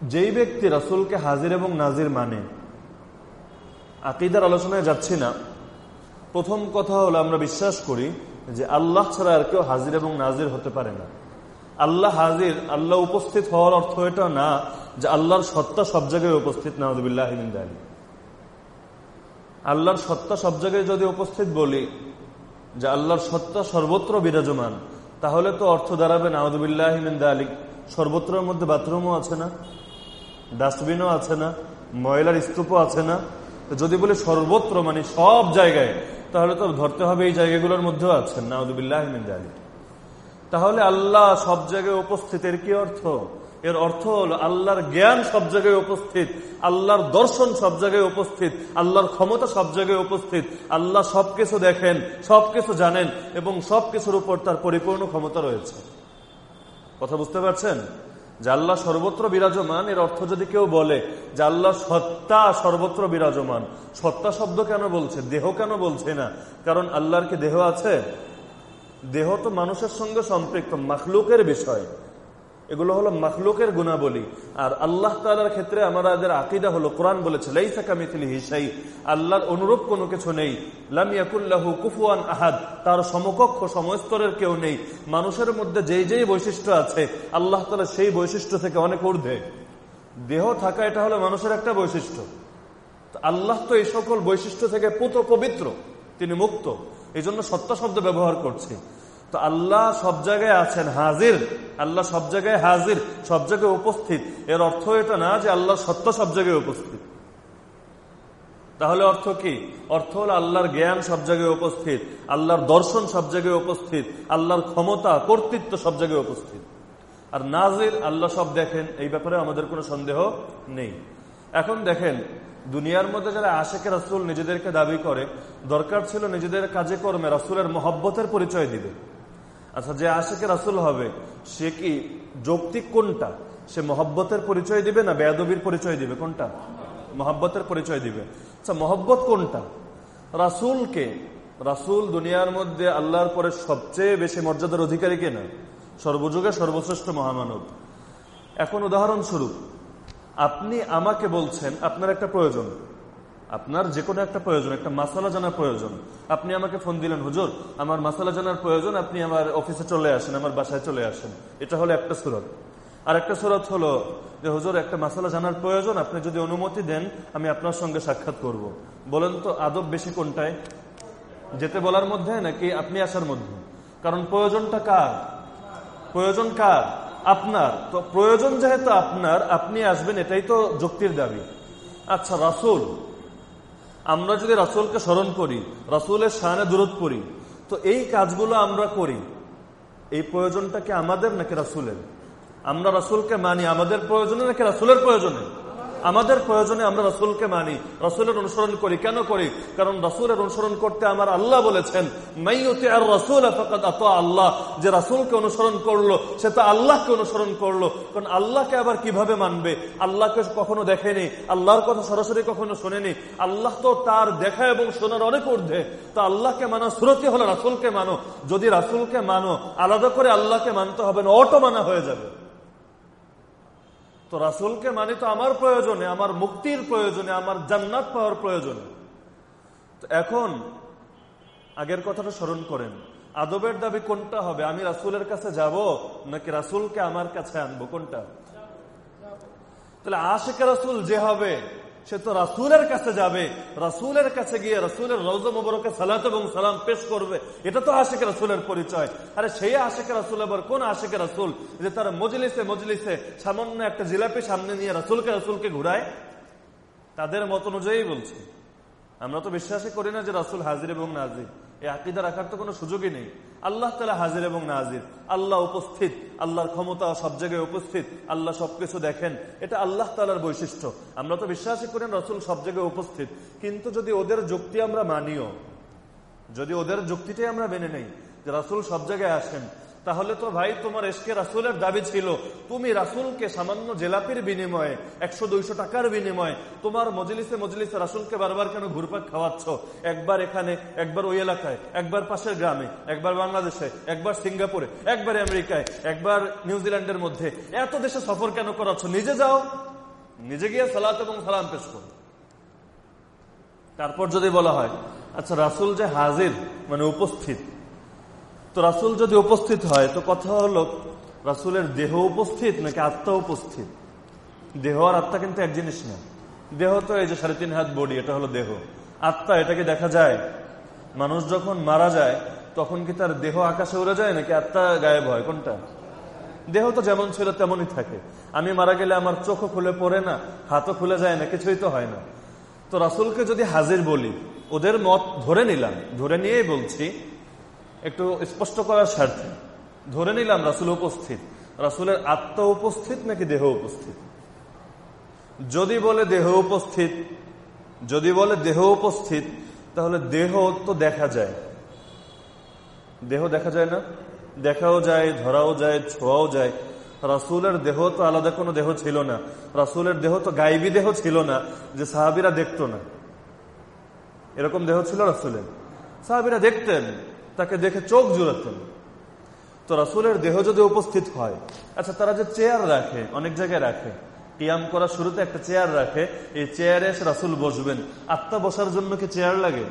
Speaker 1: যেই ব্যক্তি রাসুলকে হাজির এবং নাজির মানে আকিদার আলোচনায় যাচ্ছি না। প্রথম কথা হলো আমরা বিশ্বাস করি যে আল্লাহ ছাড়া আর কেউ হাজির এবং নাজির হতে পারে না। আল্লাহ হাজির, আল্লাহ উপস্থিত হওয়ার অর্থ এটা না যে আল্লাহর সত্তা সব জায়গায় উপস্থিত নাহদুবিল্লাহ আল্লাহর সত্তা সব জায়গায় যদি উপস্থিত বলি যে আল্লাহর সত্তা সর্বত্র বিরাজমান, তাহলে তো অর্থ দাঁড়াবে নাহদুবিল্লাহ আলী সর্বত্রের মধ্যে বাথরুমও আছে না, ডাস্টবিনও আছে না, ময়লার স্তূপও আছে না যদি বলে সর্বত্র মানে সব জায়গায়, তাহলে তো ধরতে হবে এই জায়গাগুলোর মধ্যেও আছেন। নাউদুবিল্লাহ তাহলে আল্লাহ সব জায়গায় উপস্থিত, এর কি অর্থ? এর অর্থ হল আল্লাহর জ্ঞান সব জায়গায় উপস্থিত, আল্লাহর দর্শন সব জায়গায় উপস্থিত, আল্লাহর ক্ষমতা সব জায়গায় উপস্থিত, আল্লাহ সবকিছু দেখেন সবকিছু জানেন, এবং সবকিছুর উপর তার পরিপূর্ণ ক্ষমতা রয়েছে। কথা বুঝতে পারছেন? আল্লাহ সর্বত্র বিরাজমান, এর অর্থ যদি কেউ বলে আল্লাহ সত্তা সর্বত্র বিরাজমান। সত্তা শব্দ কেন বলছে? দেহ কেন বলছে না? কারণ আল্লাহর কি দেহ আছে? দেহ তো মানুষের সঙ্গে সম্পৃক্ত, মাখলুকের বিষয়। এগুলো হলো মাখলুকের গুণাবলী। আর আল্লাহ তালার ক্ষেত্রে আমাদের আকিদা হলো, কোরআন বলেছে হিসাই আল্লাহর অনুরূপ কোনো কিছু নেই। লামিয়াকুল্লাহু কুফুয়ান আহাদ। তার সমকক্ষ সমস্তরের কেউ নেই। মানুষের মধ্যে যেই যেই বৈশিষ্ট্য আছে, আল্লাহ তালা সেই বৈশিষ্ট্য থেকে অনেক ঊর্ধ্বে। দেহ থাকা এটা হলো মানুষের একটা বৈশিষ্ট্য। আল্লাহ তো এই সকল বৈশিষ্ট্য থেকে পুত পবিত্র তিনি মুক্ত। এই জন্য সত্য শব্দ ব্যবহার করছে। তো আল্লাহ সব জায়গায় আছেন, হাজির। আল্লাহ সব জায়গায় হাজির, সব জায়গায় উপস্থিত। এর অর্থ এটা না যে আল্লাহ সত্য সব জায়গায় উপস্থিত। তাহলে অর্থ কি? অর্থ হল আল্লাহর জ্ঞান সব জায়গায় উপস্থিত, আল্লাহর দর্শন সব জায়গায় উপস্থিত, আল্লাহর ক্ষমতা, কর্তৃত্ব সব জায়গায় উপস্থিত। আর নাজির, আল্লাহ সব দেখেন, এই ব্যাপারে আমাদের কোনো সন্দেহ নেই। এখন দেখেন, দুনিয়ার মধ্যে যারা আশেকে রাসুল নিজেদেরকে দাবি করে, দরকার ছিল নিজেদের কাজে কর্মে রাসুলের মহব্বতের পরিচয় দিবে। আচ্ছা যে আশেকে রাসুল হবে, সে কি যৌক্তিক কোনটা? সে মহব্বতের পরিচয় দিবে না বেয়াদবির পরিচয় দিবে? কোনটা? মহব্বতের পরিচয় দিবে। আচ্ছা মহব্বত কোনটা? রাসুলকে। রাসুল দুনিয়ার মধ্যে আল্লাহর পরে সবচেয়ে বেশি মর্যাদার অধিকারী কেনা সর্বযুগে সর্বশ্রেষ্ঠ মহামানব। এখন উদাহরণস্বরূপ, আপনি আমাকে বলছেন, আপনার একটা প্রয়োজন। আপনার যে কোনো একটা প্রয়োজন, একটা মাসালা জানার প্রয়োজন। আপনি আমাকে ফোন দিলেন, হুজুর, আমার মাসালা জানার প্রয়োজন, আপনি আমার অফিসে চলে আসেন, আমার বাসায় চলে আসেন। এটা হলো একটা সুরত। আর একটা সুরত হলো যে, হুজুর, একটা মাসালা জানার প্রয়োজন, আপনি যদি অনুমতি দেন, আমি আপনার সঙ্গে সাক্ষাৎ করব। বলেন তো, আদব বেশি কোনটায়? যেতে বলার মধ্যে নাকি আপনি আসার মধ্যে? কারণ প্রয়োজনটা কার? প্রয়োজন কার? আপনার। তো প্রয়োজন যেহেতু আপনার, আপনি আসবেন, এটাই তো যুক্তির দাবি। আচ্ছা রাসুল আমরা যদি রাসুলকে স্মরণ করি, রাসুলের সানে দূরত করি তো এই কাজগুলো আমরা করি। এই প্রয়োজনটা কি আমাদের নাকি রাসুলের? আমরা রাসুলকে মানি, আমাদের প্রয়োজনে নাকি রাসুলের প্রয়োজনে? আমাদের প্রয়োজনে আমরা রসুলকে মানি, রসুলের অনুসরণ করি। কেন করি? কারণ রসুলের অনুসরণ করতে আমার আল্লাহ বলেছেন আল্লাহ। যে রাসুলকে অনুসরণ করল, সে তো আল্লাহকে অনুসরণ করল। কারণ আল্লাহকে আবার কীভাবে মানবে? আল্লাহকে কখনো দেখেনি, আল্লাহর কথা সরাসরি কখনো শোনেনি। আল্লাহ তো তার দেখা এবং শোনার অনেক ঊর্ধ্বে। তো আল্লাহকে মানো সুরতি হলো রাসুলকে মানো। যদি রাসুলকে মানো, আলাদা করে আল্লাহকে মানতে হবে না, অটো মানা হয়ে যাবে। তো রাসুলকে মানে তো আমার প্রয়োজনে, আমার মুক্তির প্রয়োজনে, আমার জান্নাত পাওয়ার প্রয়োজনে। এখন আগের কথাটা স্মরণ করেন। আদবের দাবি কোনটা হবে? আমি রাসুলের কাছে যাব নাকি রাসুলকে আমার কাছে আনব? কোনটা? তাহলে আশেখ রাসুল যে হবে সে তো রাসুলের কাছে যাবে। রাসুলের কাছে গিয়ে রাসুলের রৌজ মুবরকে সালাত এবং সালাম পেশ করবে। এটা তো আশেখ রাসুলের পরিচয়। আরে সেই আশেখ রাসুল আবার কোন আশেখ রাসুল? যে তার মজলিসে মজলিসে সামান্য একটা জিলাপি সামনে নিয়ে রাসুলকে রাসুলকে ঘুরায়? তাদের মত অনুযায়ী বলছে। আমরা তো বিশ্বাসই করি না যে রাসুল হাজির এবং নাজির। এই আকিদা রাখার তো কোনো সুযোগই নেই। আল্লাহ তালা হাজির এবং নাজির। আল্লাহ উপস্থিত, আল্লাহর ক্ষমতা সব জায়গায় উপস্থিত, আল্লাহ সবকিছু দেখেন। এটা আল্লাহ তালার বৈশিষ্ট্য। আমরা তো বিশ্বাসই করেন রসুল সব জায়গায় উপস্থিত। কিন্তু যদি ওদের যুক্তি আমরা মানিও, যদি ওদের যুক্তিটাই আমরা মেনে নেই যে রাসুল সব জায়গায় আসেন তাহলে তো ভাই তোমার এসকে রাসুলের দাবি ছিল। তুমি রাসুলকে সামান্য জেলাপির বিনিময়ে, একশো দুইশো টাকার বিনিময়ে তোমার মজলিসে মজলিসে রাসুলকে বারবার কেন ঘুরপাক খাওয়াচ্ছ? একবার এখানে, একবার ওই এলাকায়, একবার পাশের গ্রামে, একবার বাংলাদেশে, একবার সিঙ্গাপুরে, একবার আমেরিকায়, একবার নিউজিল্যান্ডের মধ্যে। এত দেশে সফর কেন করাচ্ছ? নিজে যাও। নিজে গিয়ে সালাত এবং সালাম পেশ করো। তারপর যদি বলা হয় আচ্ছা রাসুল যে হাজির মানে উপস্থিত তো রাসুল যদি উপস্থিত হয়, তো কথা হলো, রাসুলের দেহ উপস্থিত নাকি আত্মা উপস্থিত? দেহ আর আত্মা কিন্তু এক জিনিস না। দেহ তো এই যে সাড়ে তিন হাত বডি, এটা হলো দেহ। আত্মা, এটাকে দেখা যায়, মানুষ যখন মারা যায়, তখন কি তার দেহ আকাশে উড়ে যায় নাকি আত্মা গায়েব হয়? কোনটা? দেহ তো যেমন ছিল তেমনই থাকে। আমি মারা গেলে আমার চোখও খুলে পড়ে না, হাতও খুলে যায় না, কিছুই তো হয় না। তো রাসুলকে যদি হাজির বলি, ওদের মত ধরে নিলাম, ধরে নিয়েই বলছি একটু স্পষ্ট করার স্বার্থে। ধরে নিলাম রাসুল উপস্থিত। রাসুলের আত্মা উপস্থিত নাকি দেহ উপস্থিত? যদি বলে দেহ উপস্থিত, যদি বলে দেহ উপস্থিত, তাহলে দেহ তো দেখা যায়। দেহ দেখা যায় না? দেখাও যায়, ধরাও যায়, ছোঁয়াও যায়। রাসুলের দেহ তো আলাদা কোনো দেহ ছিল না। রাসুলের দেহ তো গাইবি দেহ ছিল না, যে সাহাবিরা দেখতো না। এরকম দেহ ছিল রাসুলের। সাহাবিরা দেখতেন। তাকে দেখে চোখ জুড়াতেন তো রাসুলের দেহ যদি উপস্থিত হয় আচ্ছা তারা যে চেয়ার রাখে, অনেক জায়গায় রাখে, কিয়াম করার শুরুতে একটা চেয়ার রাখে, এই চেয়ারে এসে রাসুল বসবেন। আত্মা বসার জন্য কি চেয়ার লাগে?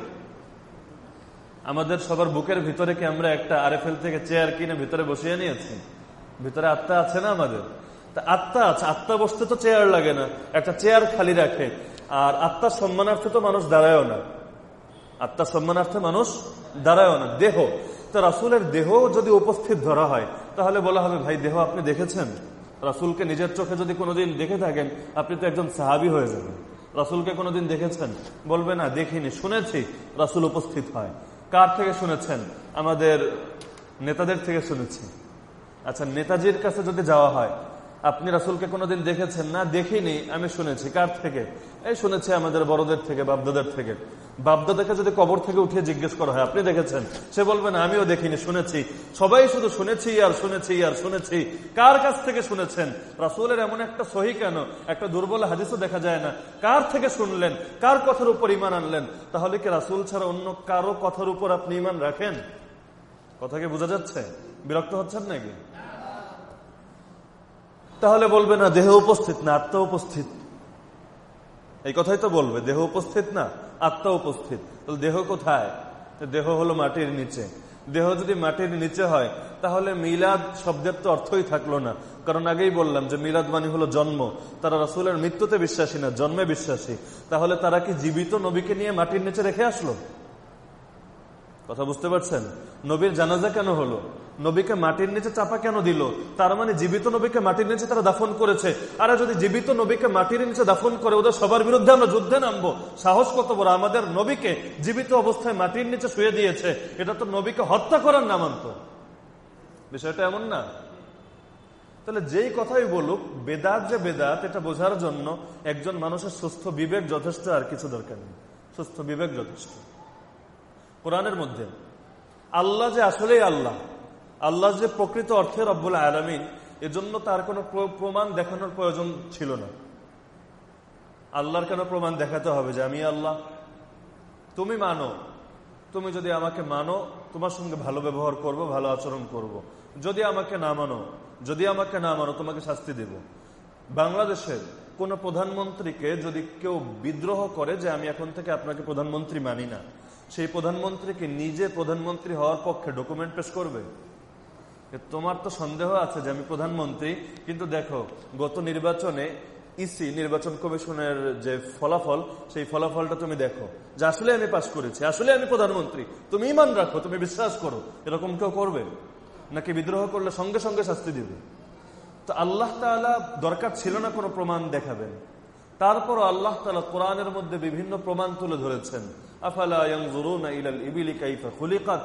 Speaker 1: আমাদের সবার বুকের ভিতরে কি আমরা একটা আরএফএল থেকে চেয়ার কিনে ভিতরে বসিয়ে নিয়েছি? ভিতরে আত্মা আছে না আমাদের? তা আত্মা আছে, আত্মা বসতে তো চেয়ার লাগে না, একটা চেয়ার খালি রাখে। আর আত্মার সম্মানার্থে তো মানুষ দাঁড়ায়ও না। আত্মার সম্মানার্থে মানুষ দাঁড়ায় না, দেহ। তো রাসুলের দেহ যদি উপস্থিত ধরা হয়, তাহলে বলা হবে, ভাই, দেহ আপনি দেখেছেন? রাসুলকে নিজের চোখে যদি কোনোদিন দেখে থাকেন, আপনি তো একজন সাহাবি হয়ে যাবেন। রাসুলকে কোনোদিন দেখেছেন? বলবে, না, দেখিনি, শুনেছি, রাসুল উপস্থিত হয়। কার থেকে শুনেছেন? আমাদের নেতাদের থেকে শুনেছি। আচ্ছা নেতাজির কাছে যদি যাওয়া হয় আপনি রাসুলকে কোনোদিন দেখেছেন না? দেখিনি, আমি শুনেছি। কার থেকে? এই শুনেছি আমাদের বড়দের থেকে, বাপদাদের থেকে। বাপদাদাকে যদি কবর থেকে উঠিয়ে জিজ্ঞেস করা হয়, আপনি দেখেছেন? সে বলবে, না, আমিও দেখিনি, শুনেছি। সবাই শুধু শুনেছি আর শুনেছি আর শুনেছি। কার কাছ থেকে শুনেছেন? রাসুলের এমন একটা সহি কেন? একটা দুর্বল হাদিসও দেখা যায় না। কার থেকে শুনলেন? কার কথার উপর ইমান আনলেন? তাহলে কি রাসুল ছাড়া অন্য কারও কথার উপর আপনি ইমান রাখেন? কথা কি বোঝা যাচ্ছে? বিরক্ত হচ্ছেন নাকি? তাহলে বলবে না, দেহ উপস্থিত না, আত্মা উপস্থিত। এই কথাই তো বলবে, দেহ উপস্থিত না, আত্মা উপস্থিত। তাহলে দেহ কোথায়? দেহ হলো মাটির নিচে। দেহ যদি মাটির নিচে হয়, তাহলে মিলাদ শব্দের তো অর্থই থাকল না। কারণ আগেই বললাম যে মিলাদ মানে হলো জন্ম। তারা রাসুলের মৃত্যুতে বিশ্বাসী না, জন্মে বিশ্বাসী। তাহলে তারা কি জীবিত নবীকে নিয়ে মাটির নিচে রেখে আসলো? কথা বুঝতে পারছেন? নবীর জানাজা কেন হলো? নবীকে মাটির নিচে চাপা কেন দিল? তার মানে জীবিত নবীকে মাটির নিচে তারা দাফন করেছে। আর যদি জীবিত নবীকে মাটির নিচে দাফন করে, ওদের সবার বিরুদ্ধে আমরা যুদ্ধে নামবো। সাহস কত বড়? আমাদের নবীকে জীবিত অবস্থায় মাটির নিচে শুয়ে দিয়েছে। এটা তো নবীকে হত্যা করার নামান্ত বিষয়টা এমন না। তাহলে যেই কথাই বলুক, বেদাত যে বেদাত, এটা বোঝার জন্য একজন মানুষের সুস্থ বিবেক যথেষ্ট আর কিছু দরকার নেই। সুস্থ বিবেক যথেষ্ট। কোরআনের মধ্যে, আল্লাহ যে আসলেই আল্লাহ আল্লাহ যে প্রকৃত অর্থে রব্বুল আলমিন, এজন্য তার কোনো প্রমাণ দেখানোর প্রয়োজন ছিল না। আল্লাহর কেন প্রমাণ দেখাতে হবে যে আমি আল্লাহ? তুমি মানো। তুমি যদি আমাকে মানো, তোমার সঙ্গে ভালো ব্যবহার করব, ভালো আচরণ করব। যদি আমাকে না মানো, যদি আমাকে না মানো, তোমাকে শাস্তি দেব। বাংলাদেশের কোন প্রধানমন্ত্রীকে যদি কেউ বিদ্রোহ করে যে আমি এখন থেকে আপনাকে প্রধানমন্ত্রী মানি না, সেই প্রধানমন্ত্রীকে নিজে প্রধানমন্ত্রী হওয়ার পক্ষে ডকুমেন্ট পেশ করবে? তোমার তো সন্দেহ আছে যে আমি প্রধানমন্ত্রী, কিন্তু দেখো, গত নির্বাচনে ইসি, নির্বাচন কমিশনের যে ফলাফল, সেই ফলাফলটা তুমি দেখো যে আসলে আমি পাশ করেছি, আসলে আমি প্রধানমন্ত্রী। তুমি ইমান রাখো, তুমি বিশ্বাস করো, এরকম কেউ করবে? নাকি বিদ্রোহ করলে সঙ্গে সঙ্গে শাস্তি দিবে? তো আল্লাহ তালা দরকার ছিল না কোনো প্রমাণ দেখাবেন। তারপর আল্লাহ তালা কোরআনের মধ্যে বিভিন্ন প্রমাণ তুলে ধরেছেন। আফালা ইবিলি কাইফা খুলিকাত?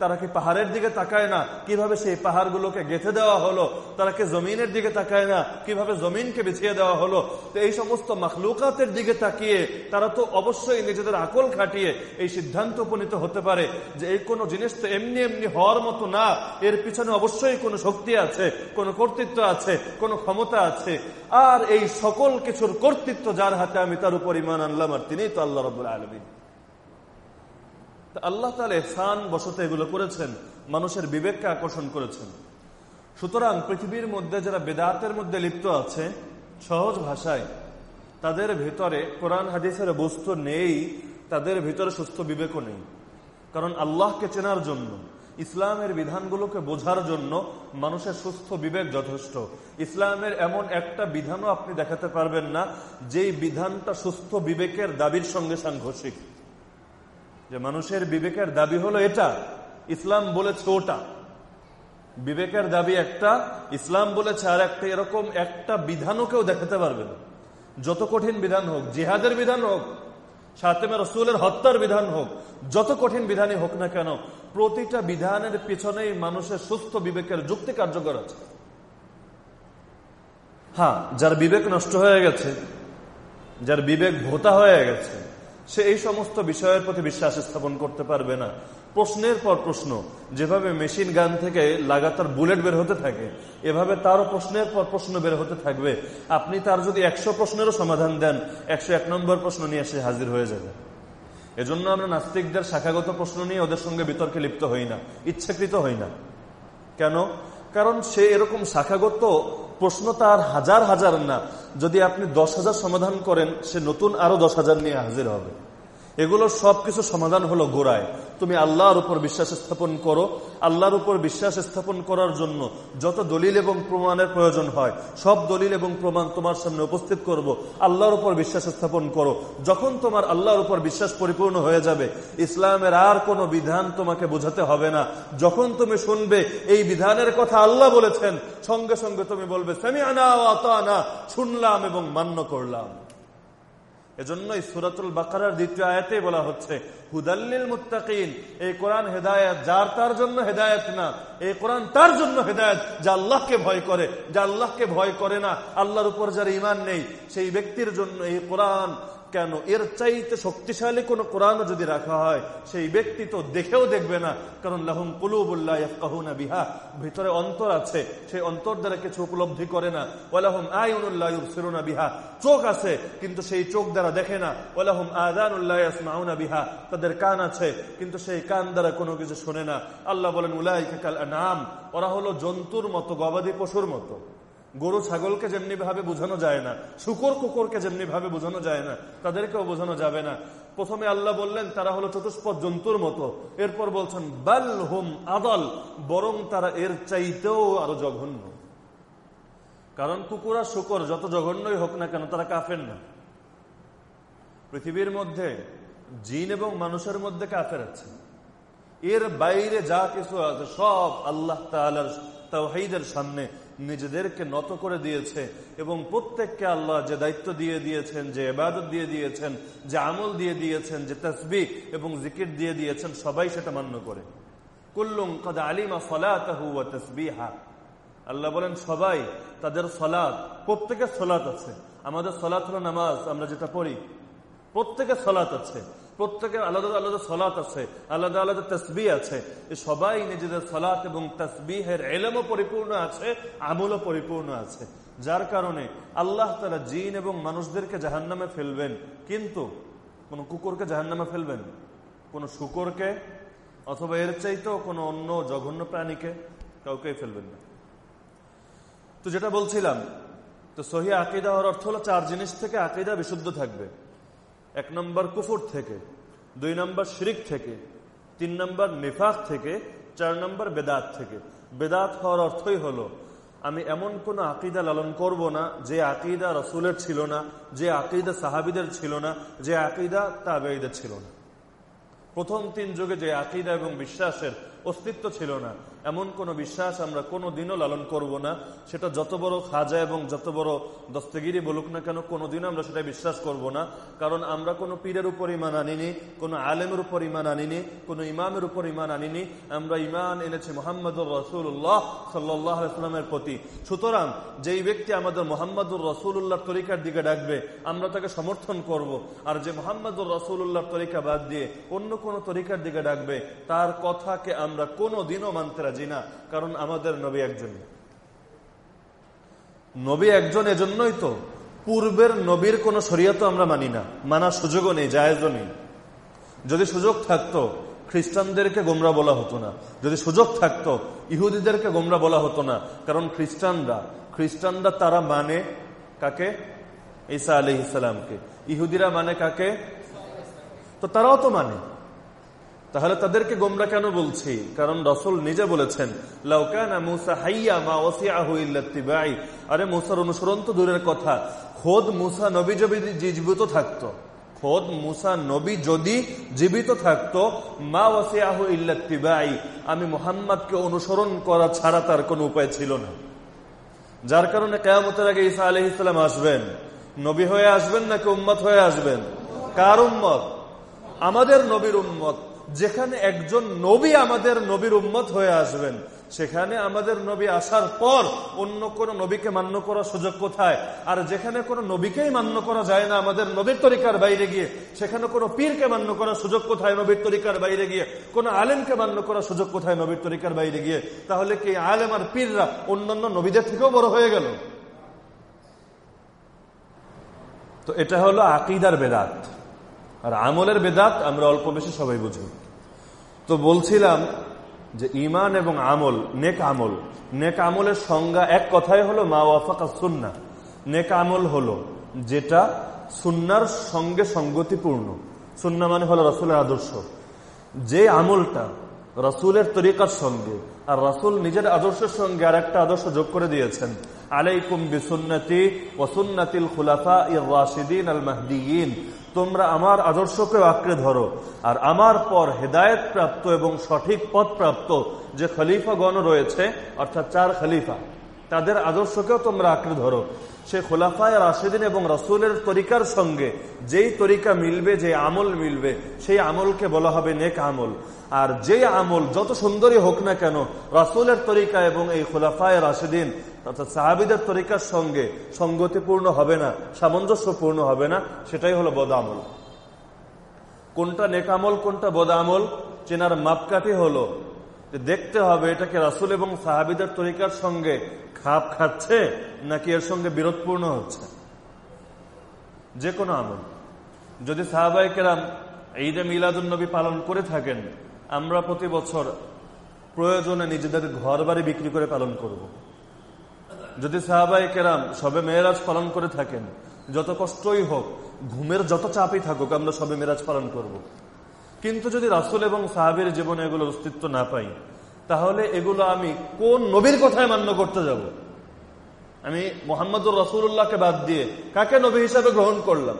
Speaker 1: তারা কি পাহাড়ের দিকে তাকায় না? কীভাবে সেই পাহাড়গুলোকে গেঁথে দেওয়া হলো? তারা কি জমিনের দিকে তাকায় না? কীভাবে জমিনকে বিছিয়ে দেওয়া হলো? তো এই সমস্ত মখলুকাতের দিকে তাকিয়ে তারা তো অবশ্যই নিজেদের আকল খাটিয়ে এই সিদ্ধান্ত উপনীত হতে পারে যে এই কোনো জিনিস তো এমনি এমনি হওয়ার মতো না। এর পিছনে অবশ্যই কোনো শক্তি আছে, কোনো কর্তৃত্ব আছে, কোনো ক্ষমতা আছে। আর এই সকল কিছুর কর্তৃত্ব যার হাতে আমি তার উপর ইমান আনলাম, আর তিনি তো আল্লাহ রবুল আলমিন। আল্লাহ তাহলে এহসান বসতে এগুলো করেছেন, মানুষের বিবেককে আকর্ষণ করেছেন। সুতরাং পৃথিবীর মধ্যে যারা বেদাতের মধ্যে লিপ্ত আছে, সহজ ভাষায়, তাদের ভিতরে কোরআন হাদিসের বস্তু নেই, তাদের ভিতরে সুস্থ বিবেকও নেই। কারণ আল্লাহকে চেনার জন্য, ইসলামের বিধানগুলোকে বোঝার জন্য মানুষের সুস্থ বিবেক যথেষ্ট। ইসলামের এমন একটা বিধানও আপনি দেখাতে পারবেন না, যেই বিধানটা সুস্থ বিবেকের দাবির সঙ্গে সাংঘর্ষিক। যে মানুষের বিবেকের দাবি হলো এটা, ইসলাম বলেছে ওটা। বিবেকের দাবি একটা, ইসলাম বলেছে আর একটা, এরকম একটা বিধানও কেউ দেখাতে পারবে না। যত কঠিন বিধান হোক, জিহাদের বিধান হোক সাতেমা রসুলের হত্যার বিধান হোক, যত কঠিন বিধানই হোক না কেন, প্রতিটা বিধানের পিছনেই মানুষের সুস্থ বিবেকের যুক্তি কার্যকর আছে। হ্যাঁ যার বিবেক নষ্ট হয়ে গেছে, যার বিবেক ভোতা হয়ে গেছে সে এই সমস্ত বিষয়ের প্রতি বিশ্বাস স্থাপন করতে পারবে না। প্রশ্নের পর প্রশ্ন, যেভাবে মেশিন গান থেকে লাগাতার বুলেট বের হতে থাকে, এভাবে তারও প্রশ্নের পর প্রশ্ন বের হতে থাকবে। আপনি তার যদি একশো প্রশ্নেরও সমাধান দেন, একশো এক নম্বর প্রশ্ন নিয়ে এসে হাজির হয়ে যাবে। এজন্য আমরা নাস্তিকদের শাখাগত প্রশ্ন নিয়ে ওদের সঙ্গে বিতর্কে লিপ্ত হই না, ইচ্ছাকৃত হই না। কেন? কারণ সে এরকম শাখাগত প্রশ্ন তার হাজার হাজার না। যদি আপনি দশ হাজার সমাধান করেন, সে নতুন আরও দশ হাজার নিয়ে হাজির হবে। এগুলো সবকিছু সমাধান হলো গোড়ায়। তুমি আল্লাহর উপর বিশ্বাস স্থাপন করো। আল্লাহর উপর বিশ্বাস স্থাপন করার জন্য যত দলিল এবং প্রমাণের প্রয়োজন হয়, সব দলিল এবং প্রমাণ তোমার সামনে উপস্থিত করব। আল্লাহর উপর বিশ্বাস স্থাপন করো। যখন তোমার আল্লাহর উপর বিশ্বাস পরিপূর্ণ হয়ে যাবে, ইসলামের আর কোনো বিধান তোমাকে বোঝাতে হবে না। যখন তুমি শুনবে এই বিধানের কথা আল্লাহ বলেছেন, সঙ্গে সঙ্গে তুমি বলবে সেমি আনা আনা শুনলাম এবং মান্য করলাম। এজন্যই সুরাতুল বাকারার দ্বিতীয় আয়াতে বলা হচ্ছে, হুদাল্লিল মুত্তাকিন। এই কোরআন হেদায়ত যার তার জন্য হেদায়ত না, এই কোরআন তার জন্য হেদায়ত যা আল্লাহকে ভয় করে, যা আল্লাহকে ভয় করে না। আল্লাহর উপর যার ইমান নেই, সেই ব্যক্তির জন্য এই কোরআন কেন? এর চাইতে শক্তিশালী কোন কোরআন যদি রাখা হয়, সেই ব্যক্তি তো দেখেও দেখবে না। কারণ লাহুম কুলুবুল্লাহ বিহা। ভিতরে অন্তর আছে, সেই অন্তর দ্বারা কিছু উপলব্ধি করে না। ওলাহুম আইনুল্লাহ বিহা। চোখ আছে, কিন্তু সেই চোখ দ্বারা দেখে না। ওলাহুম আদানুল্লাহ বিহা। তাদের কান আছে, কিন্তু সেই কান দ্বারা কোনো কিছু শোনে না। আল্লাহ বলেন উল্লাহ নাম ওরা হলো জন্তুর মতো, গবাদি পশুর মতো। গরু ছাগলকে যেমনি ভাবে বোঝানো যায় না, শুকর কুকুরকে যেমনি ভাবে বোঝানো যায় না, তাদেরকেও বোঝানো যাবে না। প্রথমে আল্লাহ বললেন, তারা হলো চতুষ্পদ জন্তুর মতো। এরপর বলছেন, বাল হোম আদল, বরং তারা এর চাইতেও আরও জঘন্য। কারণ কুকুর আর শুকর যত জঘন্যই হোক না কেন, তারা কাফের না। পৃথিবীর মধ্যে জিন এবং মানুষের মধ্যে কাফের আছে। এর বাইরে যা কিছু আছে, সব আল্লাহ তালার তাওহাইদের সামনে। নিজেদেরকে নত করে দিয়েছে এবং প্রত্যেককে আল্লাহ যে দায়িত্ব দিয়ে দিয়েছেন, যে এবাদত দিয়ে দিয়েছেন, যে আমল দিয়ে দিয়েছেন, যে তসবি এবং জিকির দিয়ে দিয়েছেন, সবাই সেটা মান্য করে। কুল্লুম কদ আলিমা ফলাতাহু তসবিহা। আল্লাহ বলেন, সবাই তাদের সলাদ প্রত্যেকের সলাৎ আছে। আমাদের সলাৎ নামাজ, আমরা যেটা পড়ি। প্রত্যেকের সলাত আছে প্রত্যেকের আলাদা আলাদা সলাত আছে, আলাদা আলাদা তসবি আছে। সবাই নিজেদের সলাত এবং তসবিহের এলেমও পরিপূর্ণ আছে, আমলও পরিপূর্ণ আছে। যার কারণে আল্লাহ তারা জিন এবং মানুষদেরকে জাহান্নামে ফেলবেন, কিন্তু কোন কুকুরকে জাহান্নামে ফেলবেন, কোন শুকুরকে, অথবা এর চাইতেও কোনো অন্য জঘন্য প্রাণীকে কাউকেই ফেলবেন না। তো যেটা বলছিলাম, তো সহি আকিদা হওয়ার অর্থ হলো চার জিনিস থেকে আকিদা বিশুদ্ধ থাকবে। এক নম্বর কুফুর থেকে, দুই নম্বর শিরিক থেকে, তিন নম্বর নিফাক থেকে, চার নম্বর বেদাত থেকে। বেদাত হওয়ার অর্থই হলো, আমি এমন কোন আকিদা লালন করব না যে আকিদা রসুলের ছিল না, যে আকিদা সাহাবিদের ছিল না, যে আকিদা তাবেঈদের ছিল না। প্রথম তিন যুগে যে আকিদা এবং বিশ্বাসের অস্তিত্ব ছিল না এমন কোন বিশ্বাস আমরা কোনো দিনও লালন করব না। সেটা যত বড় খাজা এবং যত বড় দস্তগিরি বলুক না কেন কোনোদিনও আমরা সেটা বিশ্বাস করব না। কারণ আমরা কোনো পীরের উপর ইমান আনিনি, কোনো আলেমের উপর ইমান আনিনি, কোনো ইমামের উপর ইমান আনিনি। আমরা ইমান এনেছি মোহাম্মদুর রসুল্লাহ সাল্লাহামের প্রতি। সুতরাং যেই ব্যক্তি আমাদের মোহাম্মদুর রসুল্লাহ তরিকার দিকে ডাকবে, আমরা তাকে সমর্থন করব। আর যে মোহাম্মদুর রসুল্লাহ তরিকা বাদ দিয়ে অন্য কোনো তরিকার দিকে ডাকবে, তার কথাকে আমরা কোনো দিনও মানতে রাজি না, কারণ আমাদের নবী একজন। নবী একজন এজন্যই তো। পূর্বের নবীর কোন শরীয়ত আমরা মানি না। মানার সুযোগও নেই, জায়েজও নেই। যদি সুযোগ থাকতো, খ্রিস্টানদেরকে গোমরা বলা হতো না। যদি সুযোগ থাকতো, ইহুদিদেরকে গোমরা বলা হতো না। কারণ খ্রিস্টানরা খ্রিস্টানরা তারা মানে কাকে? ঈসা আলি ইসালামকে ইহুদিরা মানে কাকে? তো তারাও তো মানে। তাহলে তাদেরকে গোমরা কেন বলছি? কারণ রসুল নিজে বলেছেন আরে মুসার অনুসরণ তো দূরের কথা। খোদ মুসা নবী যদি জীবিত থাকতো, খোদ মুসা নবী যদি জীবিত থাকতো, মা ওয়াসিয়াহু ইল্লাতিবাই আমি মোহাম্মদকে অনুসরণ করা ছাড়া তার কোনো উপায় ছিল না। যার কারণে কেয়ামতের আগে ঈসা আলহ ইসলাম আসবেন। নবী হয়ে আসবেন নাকি উম্মত হয়ে আসবেন? কার উম্মত? আমাদের নবীর উম্মত। যেখানে একজন নবী আমাদের নবীর উম্মত হয়ে আসবেন, সেখানে আমাদের নবী আসার পর অন্য কোন নবীকে মান্য করার সুযোগ কোথায়? আর যেখানে কোনো নবীকেই মান্য করা যায় না আমাদের নবীর তরিকার বাইরে গিয়ে, সেখানে কোনো পীরকে মান্য করার সুযোগ কোথায় নবীর তরিকার বাইরে গিয়ে? কোনো আলেমকে মান্য করার সুযোগ কোথায় নবীর তরিকার বাইরে গিয়ে? তাহলে কি আলেম আর পীররা অন্যান্য নবীদের থেকেও বড় হয়ে গেল? তো এটা হলো আকিদার বেদাত। আর আমলের বেদাত আমরা অল্প বেশি সবাই বুঝি। তো বলছিলাম যে ইমান এবং আমল, নেক আমল। নেক আমলের সংজ্ঞা এক কথাই হলো মা ওয়াফাকা সুন্না নেক আমল হলো যেটা সুন্নার সঙ্গে সঙ্গতিপূর্ণ। সুন্না মানে হলো রসুলের আদর্শ। যে আমলটা রসুলের তরিকার সঙ্গে আর রসুল নিজের আদর্শের সঙ্গে আর একটা আদর্শ যোগ করে দিয়েছেন। আলাইকুম বিসুন্নতি ওসুন্নাতিল খুলাফা ইর রাশিদিন আল মাহদিয়িন তোমরা আমার আদর্শকে আঁকড়ে ধরো। আর আমার পর হেদায়ত প্রাপ্ত এবং সঠিক পথ প্রাপ্ত যে খলিফাগণ রয়েছে, অর্থাৎ চার খলিফা, তাদের আদর্শকেও তোমরা আঁকড়ে ধরো। সে খোলাফায় রাশেদিন এবং রসুলের তরিকার সঙ্গে যেই তরিকা মিলবে, যে আমল মিলবে, সেই আমলকে বলা হবে নেক আমল। আর যে আমল যত সুন্দরী হোক না কেন, রাসুলের তরিকা এবং এই খোলাফায় রাশেদিন অর্থাৎ সাহাবিদের তরিকার সঙ্গে সঙ্গতিপূর্ণ হবে না, সামঞ্জস্যপূর্ণ হবে না, সেটাই হলো বদামল। কোনটা নেকামল, কোনটা বদামল, চেনার মাপকাঠি হলো দেখতে হবে এটাকে রাসুল এবং সাহাবিদের তরিকার সঙ্গে খাপ খাচ্ছে নাকি এর সঙ্গে বিরোধপূর্ণ হচ্ছে? যে কোনো আমল। যদি সাহাবাই কেরাম ঈদে মিলাদুন্নবী পালন করে থাকেন, আমরা প্রতি বছর প্রয়োজনে নিজেদের ঘর বাড়ি বিক্রি করে পালন করব। যদি সাহাবাই কেরাম সবে মেয়েরাজ পালন করে থাকেন, যত কষ্টই হোক, ঘুমের যত চাপই থাকুক, আমরা সবে মেয়েরাজ পালন করব। কিন্তু যদি রাসুল এবং সাহাবির জীবনে এগুলো অস্তিত্ব না পাই, তাহলে এগুলো আমি কোন নবীর কথায় মান্য করতে যাব আমি মোহাম্মদুর রসুল্লাহকে বাদ দিয়ে কাকে নবী হিসাবে গ্রহণ করলাম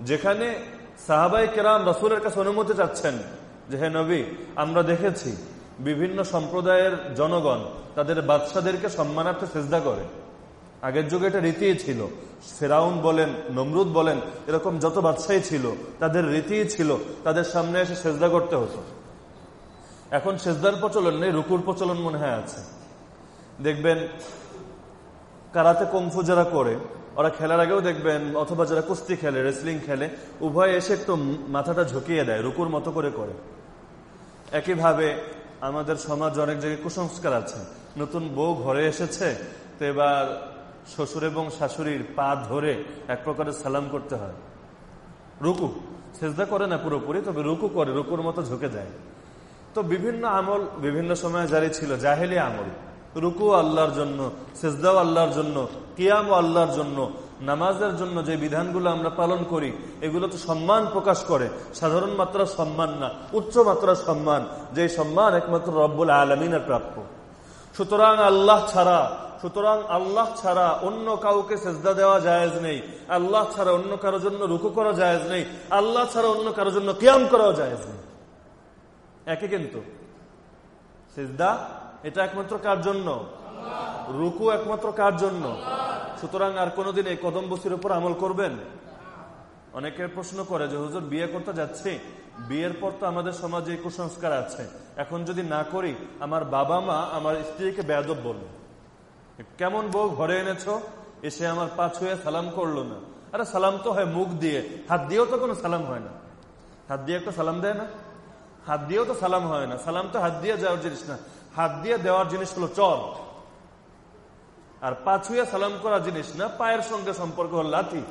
Speaker 1: যেখানে সাহাবাই কেরাম রসুলের কাছে অনুমতি চাচ্ছেন যে, হে নবী, আমরা দেখেছি বিভিন্ন সম্প্রদায়ের জনগণ তাদের বাদশাদেরকে সম্মানার্থে চেষ্টা করে। আগের যুগে এটা রীতি ছিল। ফেরাউন বলেন, নমরুদ বলেন, এরকম যত বাদশাহী ছিল, তাদের রীতি ছিল, তাদের সামনে এসে সেজদা করতে হতো। এখন সেজদার প্রচলন নেই, রুকুর প্রচলন মনে হয় আছে। দেখবেন, কারাতে কমফু যারা করে, ওরা খেলার আগেও দেখবেন, অথবা যারা কুস্তি খেলে, রেসলিং খেলে, উভয় এসে একটু মাথাটা ঝুঁকিয়ে দেয়, রুকুর মতো করে করে। একইভাবে আমাদের সমাজ অনেক জায়গায় কুসংস্কার আছে। নতুন বউ ঘরে এসেছে, তো এবার শ্বশুর এবং শাশুড়ির পা ধরে এক প্রকারের সালাম করতে হয়। রুকু। সেজদা করে না পুরোপুরি, তবে রুকু করে, রুকুর মতো ঝুঁকে যায়। তো বিভিন্ন আমল বিভিন্ন সময় জারি ছিল, জাহেলি আমল। রুকু আল্লাহর জন্য, সেজদাও আল্লাহর জন্য কিয়াম আল্লাহর জন্য নামাজের জন্য যে বিধানগুলো আমরা পালন করি, এগুলো তো সম্মান প্রকাশ করে। সাধারণ মাত্রার সম্মান না, উচ্চ মাত্রার সম্মান, যে সম্মান একমাত্র রব্বুল আলমিনের প্রাপ্য। সুতরাং আল্লাহ ছাড়া, সুতরাং আল্লাহ ছাড়া অন্য কাউকে সেজদা দেওয়া জায়েজ নেই। আল্লাহ ছাড়া অন্য কারোর জন্য রুকু করা জায়েজ নেই। আল্লাহ ছাড়া অন্য কারোর জন্য ক্যাম করাও জায়েজ নেই। একে কিন্তু। সেজদা, এটা একমাত্র কার জন্য? রুকু একমাত্র কার জন্য? সুতরাং আর কোনোদিন এই কদম বসির উপর আমল করবেন? অনেকে প্রশ্ন করে যে, হুজুর, বিয়ে করতে যাচ্ছে। বিয়ের পর তো আমাদের সমাজে কুসংস্কার আছে। এখন যদি না করি, আমার বাবা মা আমার স্ত্রীকে বেয়াদব বলবে। কেমন বউ ঘরে এনেছো? এসে আমার পা ছুঁয়ে সালাম করল না। আরে, সালাম তো হয় মুখ দিয়ে। হাত দিয়েও তো কোনো সালাম হয় না। হাত দিয়ে একটা সালাম দেয় না? হাত দিয়েও তো সালাম হয় না। সালাম তো হাত দিয়ে যাওয়ার জিনিস না। হাত দিয়ে দেওয়ার জিনিস হলো চর। আর পা সালাম করা জিনিস না, পায়ের সঙ্গে সম্পর্ক হল লাথি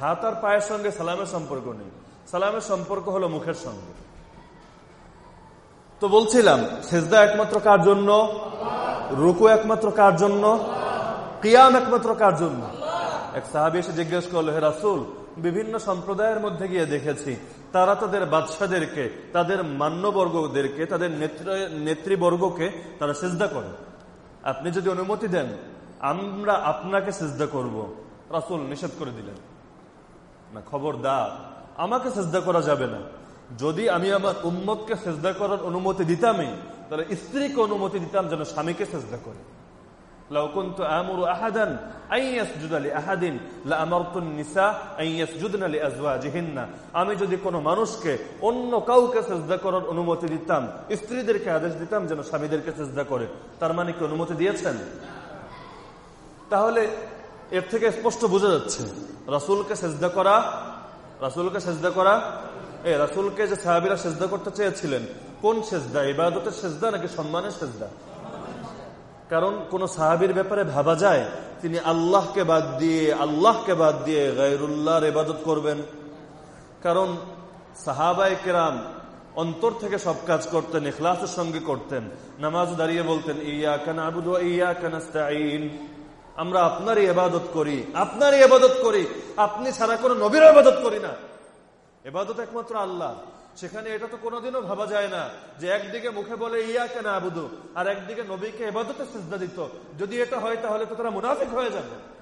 Speaker 1: হাত আর পায়ের সঙ্গে সালামের সম্পর্ক নেই। সালামের সম্পর্ক হলো মুখের সঙ্গে। তো বলছিলাম, সেজদা একমাত্র কার জন্য? রুকু একমাত্র কার জন্য? কিয়াম একমাত্র কার জন্য? এক সাহাবি এসে জিজ্ঞেস করল, হে রাসুল, বিভিন্ন সম্প্রদায়ের মধ্যে গিয়ে দেখেছি, তারা তাদের বাদশাদেরকে, তাদের মান্যবর্গদেরকে, তাদের নেতৃবর্গকে তারা সেজদা করে। আপনি যদি অনুমতি দেন, আমরা আপনাকে সেজদা করব। রাসুল নিষেধ করে দিলেন। না খবর দা আমাকে সেজদা করা যাবে না। যদি আমি আমার উম্মতকে সেজদা করার অনুমতি দিতামই, তাহলে স্ত্রীকে অনুমতি দিতাম যেন স্বামীকে সেজদা করে। لو كنت آمر أحدا أن يسجد لأحد لأمرت النساء أن يسجدن لأزواجهن আমি যদি কোনো মানুষকে অন্য কাউকে সেজদা করার অনুমতি দিতাম স্ত্রীদেরকে আদেশ দিতাম যেন স্বামীদেরকে সেজদা করে তার মানে কি অনুমতি দিয়েছেন তাহলে এর থেকে স্পষ্ট বোঝা যাচ্ছে রাসুলকে সেজদা করা রাসুলকে সেজদা করা এ রাসুলকে যে সাহাবিরা সেজদা করতে চেয়েছিলেন কোন সেজদা ইবাদতের সেজদা নাকি সম্মানের সেজদা কারণ কোন সাহাবির ব্যাপারে ভাবা যায়, তিনি আল্লাহকে বাদ দিয়ে, আল্লাহকে বাদ দিয়ে গায়রুল্লাহর ইবাদত করবেন। কারণ সাহাবাই কেরাম অন্তর থেকে সব কাজ করতেন, ইখলাসের সঙ্গে করতেন। নামাজ দাঁড়িয়ে বলতেন ইয়া কান আবুদ ইয়া কানাস্তাইন আমরা আপনারই ইবাদত করি, আপনারই ইবাদত করি, আপনি ছাড়া কোনো নবীর ইবাদত করি না। এবাদত একমাত্র আল্লাহ। সেখানে এটা তো কোনোদিনও ভাবা যায় না যে একদিকে মুখে বলে ইয়া কেন আবুদু আর একদিকে নবীকে এবাদতে সিজদা দিত। যদি এটা হয়, তাহলে তো তারা মুনাফিক হয়ে যাবে।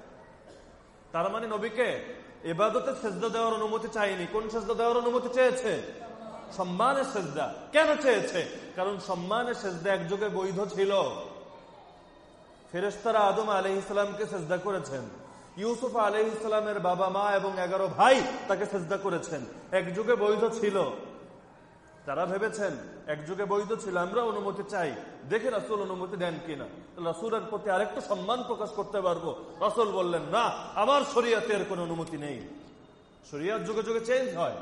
Speaker 1: তার মানে নবীকে এবাদতে সেজদা দেওয়ার অনুমতি চায়নি। কোন সেজদা দেওয়ার অনুমতি চেয়েছে? সম্মানের সেজদা। কেন চেয়েছে? কারণ সম্মানের সেজদা একযোগে বৈধ ছিল। ফেরেস্তারা আদম আলহ ইসলামকে সেজদা করেছেন। ইউসুফ আলহ ইসলামের বাবা মা এবং এগারো ভাই তাকে সেজদা করেছেন। এক যুগে বৈধ ছিল। তারা ভেবেছেন, এক যুগে বৈধ ছিল, আমরা অনুমতি চাই। দেখে রাসুল অনুমতি দেন কিনা। রাসুলের প্রতি আরেকটু সম্মান প্রকাশ করতে পারব। রাসুল বললেন, না, আমার শরীয়তের কোন অনুমতি নেই। শরীয়ত যুগে যুগে চেঞ্জ হয়।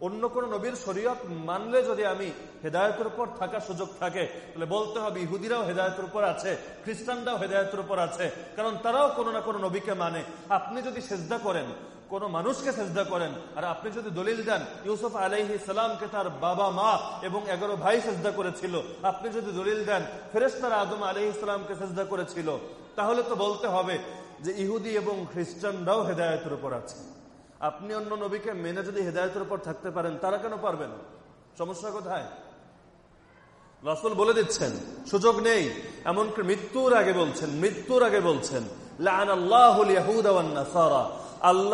Speaker 1: অন্য কোন নবীর শরীয়ত মানলে যদি আমি হেদায়তের উপর থাকার সুযোগ থাকে, তাহলে বলতে হবে, ইহুদিরাও হেদায়তের উপর আছে, খ্রিস্টানরাও হেদায়তের উপর আছে। কারণ তারাও কোনো না কোনো নবীকে মানে। আপনি যদি সেজদা করেন কোন মানুষকে সেজদা করেন। আর আপনি যদি দলিল দেন, ইউসুফ আলাইহি সালামকে তার বাবা মা এবং এগারো ভাই সেজদা করেছিল। আপনি যদি দলিল দেন ফেরেস্তার আদম আলাইহি সালামকে সেজদা করেছিল। তাহলে তো বলতে হবে যে ইহুদি এবং খ্রিস্টানরাও হেদায়তের উপর আছে। আপনি অন্য নবীকে মেনে যদি হেদায়তের উপর থাকতে পারেন, তারা কেন পারবেন সমস্যা কোথায়? রাসুল বলে দিচ্ছেন, সুযোগ নেই। এমনকি মৃত্যুর আগে বলছেন, মৃত্যুর আগে বলছেন আল্লাহ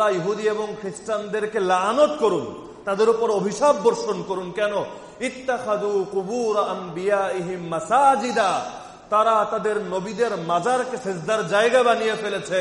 Speaker 1: ইহুদি এবং খ্রিস্টানদেরকে লানত করুন, তাদের উপর অভিশাপ বর্ষণ করুন। কেন? ইত্তাখাদু কুবুর আম্বিয়া ইহিম মাসাজিদা। তারা তাদের নবীদের মাজারকে সেজদার জায়গা বানিয়ে ফেলেছে।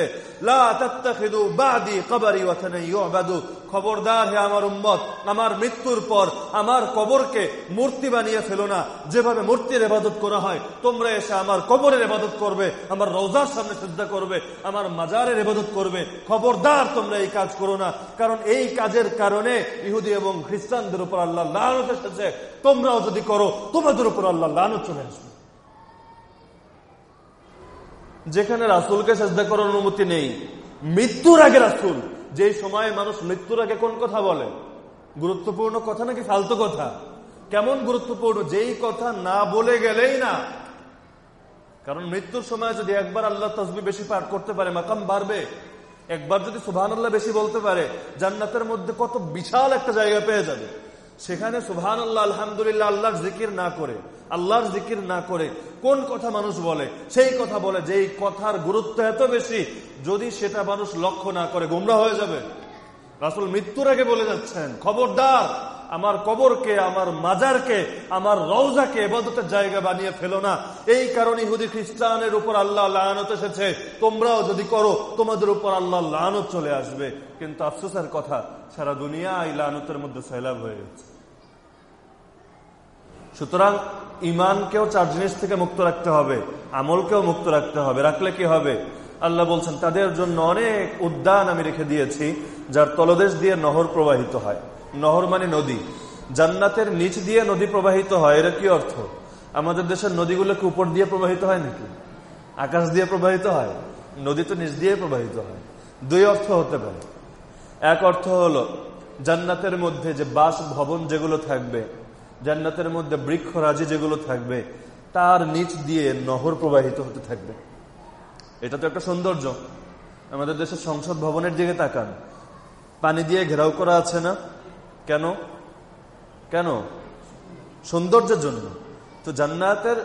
Speaker 1: খবরদার হে আমার উম্মত, আমার মৃত্যুর পর আমার কবরকে মূর্তি বানিয়ে না। যেভাবে মূর্তির এবাদত করা হয়, তোমরা এসে আমার কবরের এবাদত করবে, আমার রোজার সামনে শ্রদ্ধা করবে, আমার মাজারের এবাদত করবে। খবরদার তোমরা এই কাজ করো না। কারণ এই কাজের কারণে ইহুদি এবং খ্রিস্টানদের উপর আল্লাহ লানত এসেছে। তোমরাও যদি করো, তোমাদের উপর আল্লাহ লানত চলে আসবে। যেখানে রাসুলকে চেষ্টা করার অনুমতি নেই। মৃত্যুর আগে রাসুল। যে সময় মানুষ মৃত্যুর আগে কোন কথা বলে? গুরুত্বপূর্ণ কথা নাকি ফালতু কথা? কেমন গুরুত্বপূর্ণ? যেই কথা না বলে গেলেই না। কারণ মৃত্যুর সময় যদি একবার আল্লাহ তসবি বেশি পাঠ করতে পারে, মাকাম বাড়বে। একবার যদি আল্লাহ বেশি বলতে পারে, জান্নাতের মধ্যে কত বিশাল একটা জায়গা পেয়ে যাবে। সেখানে সুহান আল্লাহ আলহামদুলিল্লাহ, আল্লাহর জিকির না করে, আল্লাহর জিকির না করে কোন কথা মানুষ বলে? সেই কথা বলে, যেই কথার গুরুত্ব এত বেশি, যদি সেটা মানুষ লক্ষ্য না করে গোমরা হয়ে যাবে। রাসুল মৃত্যুর আগে বলে যাচ্ছেন, খবরদার আমার কবরকে, আমার মাজারকে, আমার রৌজাকে এবাদতের জায়গা বানিয়ে ফেলো না। এই কারণে ইহুদি খ্রিস্টানের উপর আল্লাহ লানত এসেছে। তোমরাও যদি করো, তোমাদের উপর আল্লাহ লানত চলে আসবে। কিন্তু আফসোসের কথা, সারা দুনিয়া এই লানতের মধ্যে সৈলাভ হয়ে গেছে। সুতরাং ইমানকেও চার জিনিস থেকে মুক্ত রাখতে হবে, আমলকেও মুক্ত রাখতে হবে। রাখলে কি হবে? আল্লাহ বলছেন, তাদের জন্য অনেক উদ্যান আমি রেখে দিয়েছি, যার তলদেশ দিয়ে নহর প্রবাহিত হয়। নহর মানে নদী। জান্নাতের নিচ দিয়ে নদী প্রবাহিত হয়, এর কি অর্থ? আমাদের দেশের নদীগুলোকে উপর দিয়ে প্রবাহিত হয় নাকি? আকাশ দিয়ে প্রবাহিত হয়, নদী তো নিচ দিয়ে প্রবাহিত হয়। দুই অর্থ হতে পারে। এক অর্থ হলো, জান্নাতের মধ্যে যে বাস ভবন যেগুলো থাকবে, জান্নাতের মধ্যে বৃক্ষরাজি যেগুলো থাকবে, তার নিচ দিয়ে নহর প্রবাহিত হতে থাকবে। এটা তো একটা সৌন্দর্য। আমাদের দেশের সংসদ ভবনের দিকে তাকান। পানি দিয়ে ঘেরাও করা আছে না? কেন? কেন? সৌন্দর্যের জন্য। তো জান্নাতের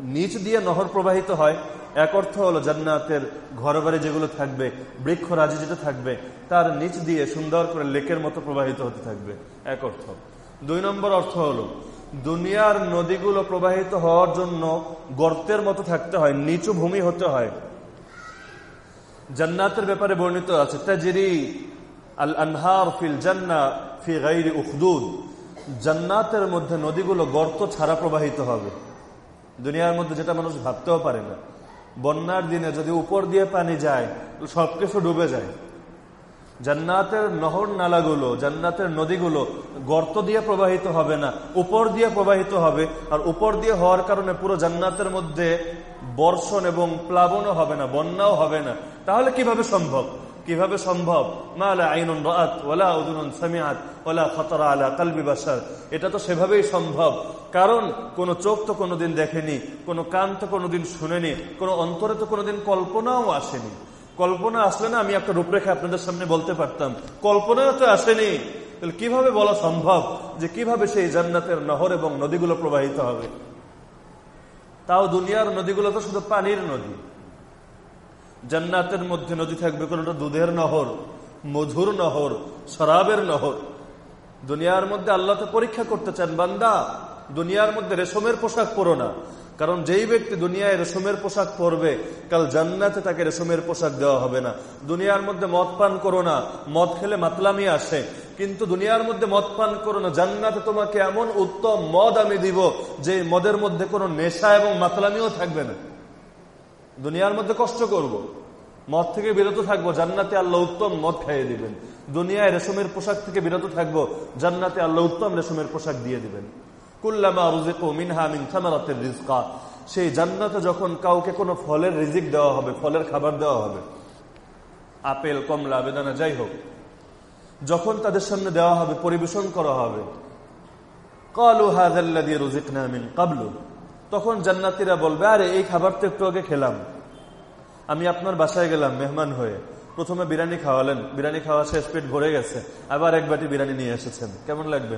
Speaker 1: নিচ দিয়ে নহর প্রবাহিত হয়। এক অর্থ হলো জান্নাতের ঘর বাড়ি যেগুলো থাকবে, বৃক্ষরাজি যেটা থাকবে, তার নিচ দিয়ে সুন্দর করে লেকের মতো প্রবাহিত হতে থাকবে। এক অর্থ। দুই নম্বর অর্থ হলো, দুনিয়ার নদীগুলো প্রবাহিত হওয়ার জন্য গর্তের মতো থাকতে হয়, নিচু ভূমি হতে হয়। জান্নাতের ব্যাপারে বর্ণিত আছে, তাজরি আল আনহার ফিল জান্না জান্নাতের মধ্যে নদীগুলো গর্ত ছাড়া প্রবাহিত হবে। দুনিয়ার মধ্যে যেটা মানুষ ভাবতেও পারে না। বন্যার দিনে যদি উপর দিয়ে পানি যায়, সবকিছু ডুবে যায়। জান্নাতের নহর নালাগুলো, জান্নাতের নদীগুলো গর্ত দিয়ে প্রবাহিত হবে না, উপর দিয়ে প্রবাহিত হবে, আর উপর দিয়ে হওয়ার কারণে পুরো জান্নাতের মধ্যে বর্ষণ এবং প্লাবনও হবে না, বন্যাও হবে না। তাহলে কীভাবে সম্ভব? কীভাবে সম্ভব? ওলা সামিয়াত ওলা খতরা এটা তো সেভাবেই সম্ভব। কারণ, কোনো চোখ তো কোনোদিন দেখেনি, কোনো কান তো কোনোদিন শুনেনি, কোনো অন্তরে তো কোনোদিন কল্পনাও আসেনি। কল্পনা আসলে না, আমি একটা রূপরেখা আপনাদের সামনে বলতে পারতাম। কল্পনাও তো আসেনি। তাহলে কীভাবে বলা সম্ভব যে কীভাবে সেই জান্নাতের নহর এবং নদীগুলো প্রবাহিত হবে? তাও দুনিয়ার নদীগুলো তো শুধু পানির নদী। জান্নাতের মধ্যে নদী থাকবে কোনটা? দুধের নহর, মধুর নহর, শরাবের নহর। দুনিয়ার মধ্যে আল্লাহ তো পরীক্ষা করতে চান, বান্দা, দুনিয়ার মধ্যে রেশমের পোশাক পরো না। কারণ যেই ব্যক্তি দুনিয়ায় রেশমের পোশাক পরবে, কাল জান্নাতে তাকে রেশমের পোশাক দেওয়া হবে না। দুনিয়ার মধ্যে মদ পান করো না, মদ খেলে মাতলামি আসে। কিন্তু দুনিয়ার মধ্যে মদ পান করো না, জান্নাতে তোমাকে এমন উত্তম মদ আমি দিব, যে মদের মধ্যে কোনো নেশা এবং মাতলামিও থাকবে না। দুনিয়ার মধ্যে কষ্ট করব। মদ থেকে বিরত থাকব, জান্নাতে আল্লাহ উত্তম মদ খাইয়ে দিবেন। দুনিয়ায় রেশমের পোশাক থেকে বিরত থাকব, জান্নাতে আল্লাহ উত্তম রেশমের পোশাক দিয়ে দিবেন। কুল্লামা রুজিকু মিনহা মিন থামারাতের রিজকা সেই জান্নাতে যখন কাউকে কোনো ফলের রিজিক দেওয়া হবে, ফলের খাবার দেওয়া হবে, আপেল, কমলা, বেদানা, যাই হোক, যখন তাদের সামনে দেওয়া হবে, পরিবেশন করা হবে, কলু হাজাল্লা দিয়ে রুজিক মিন কাবলু তখন জান্নাতিরা বলবে, আরে, এই খাবার তো একটু আগে খেলাম। আমি আপনার বাসায় গেলাম মেহমান হয়ে। প্রথমে বিরিয়ানি খাওয়ালেন। বিরিয়ানি খাওয়া শেষ, পেট ভরে গেছে। আবার এক বাটি বিরিয়ানি নিয়ে এসেছেন। কেমন লাগবে?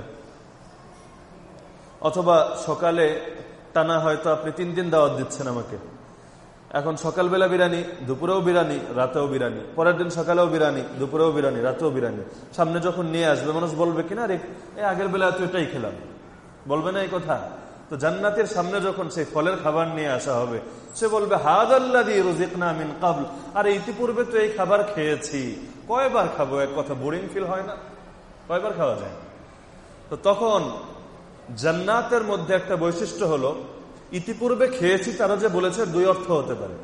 Speaker 1: অথবা সকালে টানা হয়তো আপনি তিন দিন দাওয়াত দিচ্ছেন আমাকে। এখন সকালবেলা বিরিয়ানি, দুপুরেও বিরিয়ানি, রাতেও বিরিয়ানি। পরের দিন সকালেও বিরিয়ানি, দুপুরেও বিরিয়ানি, রাতেও বিরিয়ানি। সামনে যখন নিয়ে আসবে, মানুষ বলবে, কিনা রে এই আগের বেলা তো এটাই খেলাম। বলবে না এই কথা? তো জান্নাতের সামনে যখন সেই ফলের খাবার নিয়ে আসা হবে, সে বলবে হাদ আল্লাহ রোজিকনা মিন কাবল আর, ইতিপূর্বে তো এই খাবার খেয়েছি। কয়বার খাব? এক কথা বোরিং ফিল হয় না? কয়বার খাওয়া যায়? তো তখন জান্নাতের মধ্যে একটা বৈশিষ্ট্য হলো, ইতিপূর্বে খেয়েছি তারা যে বলেছে দুই অর্থ হতে পারে।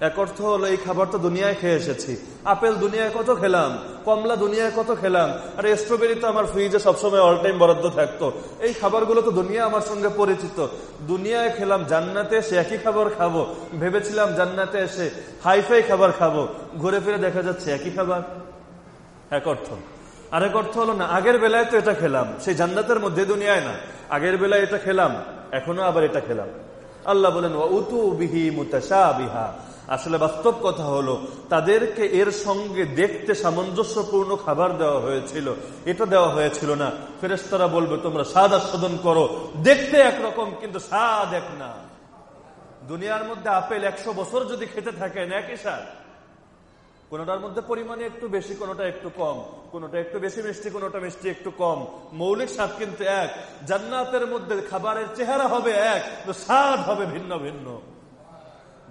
Speaker 1: এক অর্থ হলো, এই খাবার তো দুনিয়ায় খেয়ে এসেছি। আপেল দুনিয়ায় কত খেলাম? কমলা দুনিয়ায় কত খেলাম? আর স্ট্রবেরি তো আমার ফ্রিজে সবসময় অল টাইম বরাদ্দ থাকতো। এই খাবারগুলো তো দুনিয়া আমার সঙ্গে পরিচিত। দুনিয়ায় খেলাম, জান্নাতে এসে একই খাবার খাব। ভেবেছিলাম জান্নাতে এসে হাইফাই খাবার খাব। ঘুরে ফিরে দেখা যাচ্ছে একই খাবার। এক অর্থ। আরেক অর্থ হলো না, আগের বেলায় তো এটা খেলাম। সেই জান্নাতের মধ্যে দুনিয়ায় না। আগের বেলায় এটা খেলাম, এখনও আবার এটা খেলাম। আল্লাহ বলেন উতু বিহি মুতাশা বিহা আসলে বাস্তব কথা হলো, তাদেরকে এর সঙ্গে দেখতে সামঞ্জস্যপূর্ণ খাবার দেওয়া হয়েছিল। এটা দেওয়া হয়েছিল না। ফেরেস্তারা বলবে, তোমরা স্বাদ আস্বাদন করো। দেখতে একরকম, কিন্তু স্বাদ এক না। দুনিয়ার মধ্যে আপেল একশো বছর যদি খেতে থাকেন, একই স্বাদ। কোনোটার মধ্যে পরিমাণে একটু বেশি, কোনোটা একটু কম। কোনোটা একটু বেশি মিষ্টি, কোনোটা মিষ্টি একটু কম। মৌলিক স্বাদ কিন্তু এক। জান্নাতের মধ্যে খাবারের চেহারা হবে এক স্বাদ হবে ভিন্ন ভিন্ন।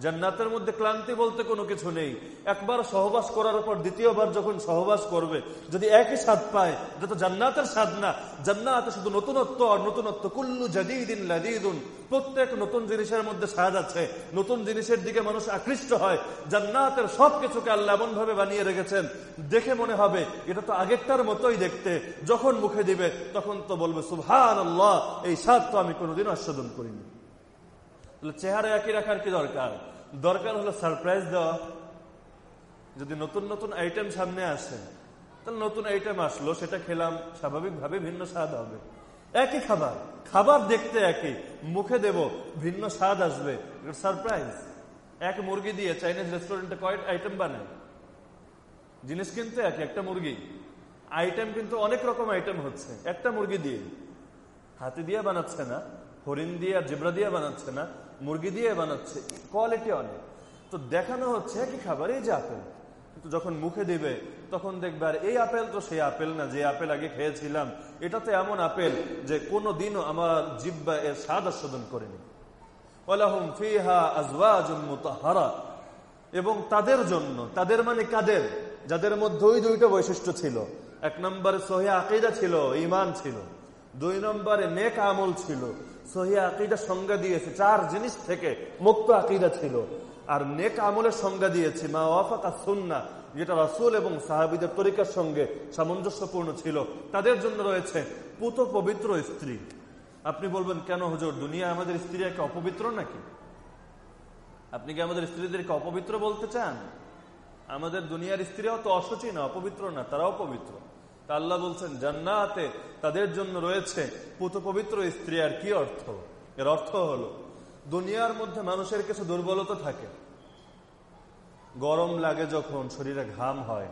Speaker 1: জান্নাতের মধ্যে ক্লান্তি বলতে কোনো কিছু নেই। একবার সহবাস করার পর দ্বিতীয়বার যখন সহবাস করবে, যদি একই স্বাদ পায়, এটা তো জান্নাতের স্বাদ না। জান্নাতে শুধু নতুনত্ব আর নতুনত্ব। কুল্লু জাদিদিন লাদিদুন। প্রত্যেক নতুন জিনিসের মধ্যে স্বাদ আছে। নতুন জিনিসের দিকে মানুষ আকৃষ্ট হয়। জান্নাতের সবকিছুকে আল্লাহ এমন ভাবে বানিয়ে রেখেছেন। দেখে মনে হবে, এটা তো আগেরটার মতোই দেখতে। যখন মুখে দিবে, তখন তো বলবে সুভান আল্লাহ এই স্বাদ তো আমি কোনোদিন আস্বাদন করিনি। চেহারা একই রাখার কি দরকার? দরকার হলো সারপ্রাইজ দেওয়া। যদি নতুন নতুন আইটেম সামনে আসে, তাহলে নতুন আইটেম আসলো, সেটা খেলাম, স্বাভাবিকভাবে ভিন্ন স্বাদ হবে। একই খাবার খাবার দেখতে একই, মুখে দেব, ভিন্ন স্বাদ আসবে। সারপ্রাইজ এক মুরগি দিয়ে চাইনিজ রেস্টুরেন্টে কয়েক আইটেম বানায়। জিনিস কিন্তু এক একটা মুরগি। আইটেম কিন্তু অনেক রকম আইটেম হচ্ছে। একটা মুরগি দিয়ে। হাতি দিয়ে বানাচ্ছে না, হরিণ দিয়ে আর জেবরা দিয়ে বানাচ্ছে না। মুরগি দিয়ে বানাচ্ছে কোয়ালিটি অনেক। তো দেখানো হচ্ছে কি খাবার, এই যে আপেল। কিন্তু যখন মুখে দিবে, তখন দেখবে, আর, এই আপেল তো সেই আপেল না, যে আপেল আগে খেয়েছিলাম। এটা তো এমন আপেল যে কোনো দিনও আমার জিব্বা এর স্বাদ আস্বাদন করেনি। এবং তাদের জন্য, তাদের মানে কাদের? যাদের মধ্যে ওই দুইটা বৈশিষ্ট্য ছিল। এক নম্বরে সহি আকিদা ছিল ইমান ছিল। দুই নম্বরে নেক আমল ছিল। সহি আকিদা সংজ্ঞা দিয়েছে। চার জিনিস থেকে মুক্ত আকিদা ছিল। আর নেক আমলের সংজ্ঞা দিয়েছে। মা ওয়াফাকা সুন্না যেটা রাসুল এবং সাহাবিদের তরিকার সঙ্গে সামঞ্জস্যপূর্ণ ছিল। তাদের জন্য রয়েছে পুত পবিত্র স্ত্রী। আপনি বলবেন, কেন হুজুর দুনিয়া আমাদের স্ত্রী একে অপবিত্র নাকি? আপনি কি আমাদের স্ত্রীদেরকে অপবিত্র বলতে চান? আমাদের দুনিয়ার স্ত্রীরাও তো অসচি না, অপবিত্র না, তারাও পবিত্র। আল্লাহ বলছেন, জান্নাতে তাদের জন্য রয়েছে পুত পবিত্র স্ত্রী, আর কি অর্থ? এর অর্থ হলো, দুনিয়ার মধ্যে মানুষের কিছু দুর্বলতা থাকে। গরম লাগে যখন, শরীরে ঘাম হয়,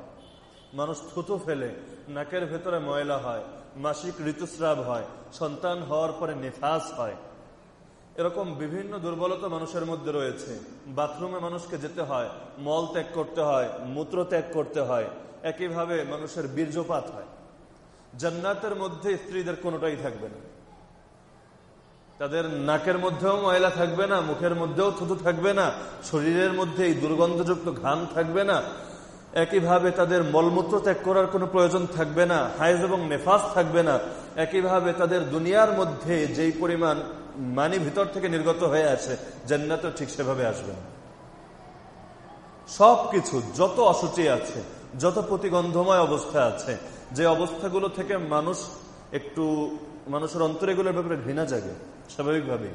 Speaker 1: মানুষ থুতু ফেলে, নাকের ভেতরে ময়লা হয়, মাসিক ঋতুস্রাব হয়, সন্তান হওয়ার পরে নেফাস হয়। এরকম বিভিন্ন দুর্বলতা মানুষের মধ্যে রয়েছে। বাথরুমে মানুষকে যেতে হয়, মল ত্যাগ করতে হয়, মূত্র ত্যাগ করতে হয় একইভাবে মানুষের বীর্যপাত হয়। জান্নাতের মধ্যে স্ত্রীদের কোনোটাই থাকবে না। তাদের নাকের মধ্যেও ময়লা থাকবে না, মুখের মধ্যেও থুতু থাকবে না, শরীরের মধ্যে এই দুর্গন্ধযুক্ত ঘাম থাকবে না। একইভাবে তাদের মলমূত্র ত্যাগ করার কোনো প্রয়োজন থাকবে না হাইজ এবং নেফাস থাকবে না। একইভাবে তাদের দুনিয়ার মধ্যে যেই পরিমাণ মানি ভিতর থেকে নির্গত হয়ে আছে, জান্নাতও ঠিক সেভাবে আসবে না। সবকিছু, যত অসুচি আছে যত প্রতিগন্ধময় অবস্থা আছে, যে অবস্থাগুলো থেকে মানুষ একটু, মানুষের অন্তরে এগুলোর ব্যাপারে ঘৃণা জাগে, স্বাভাবিকভাবে।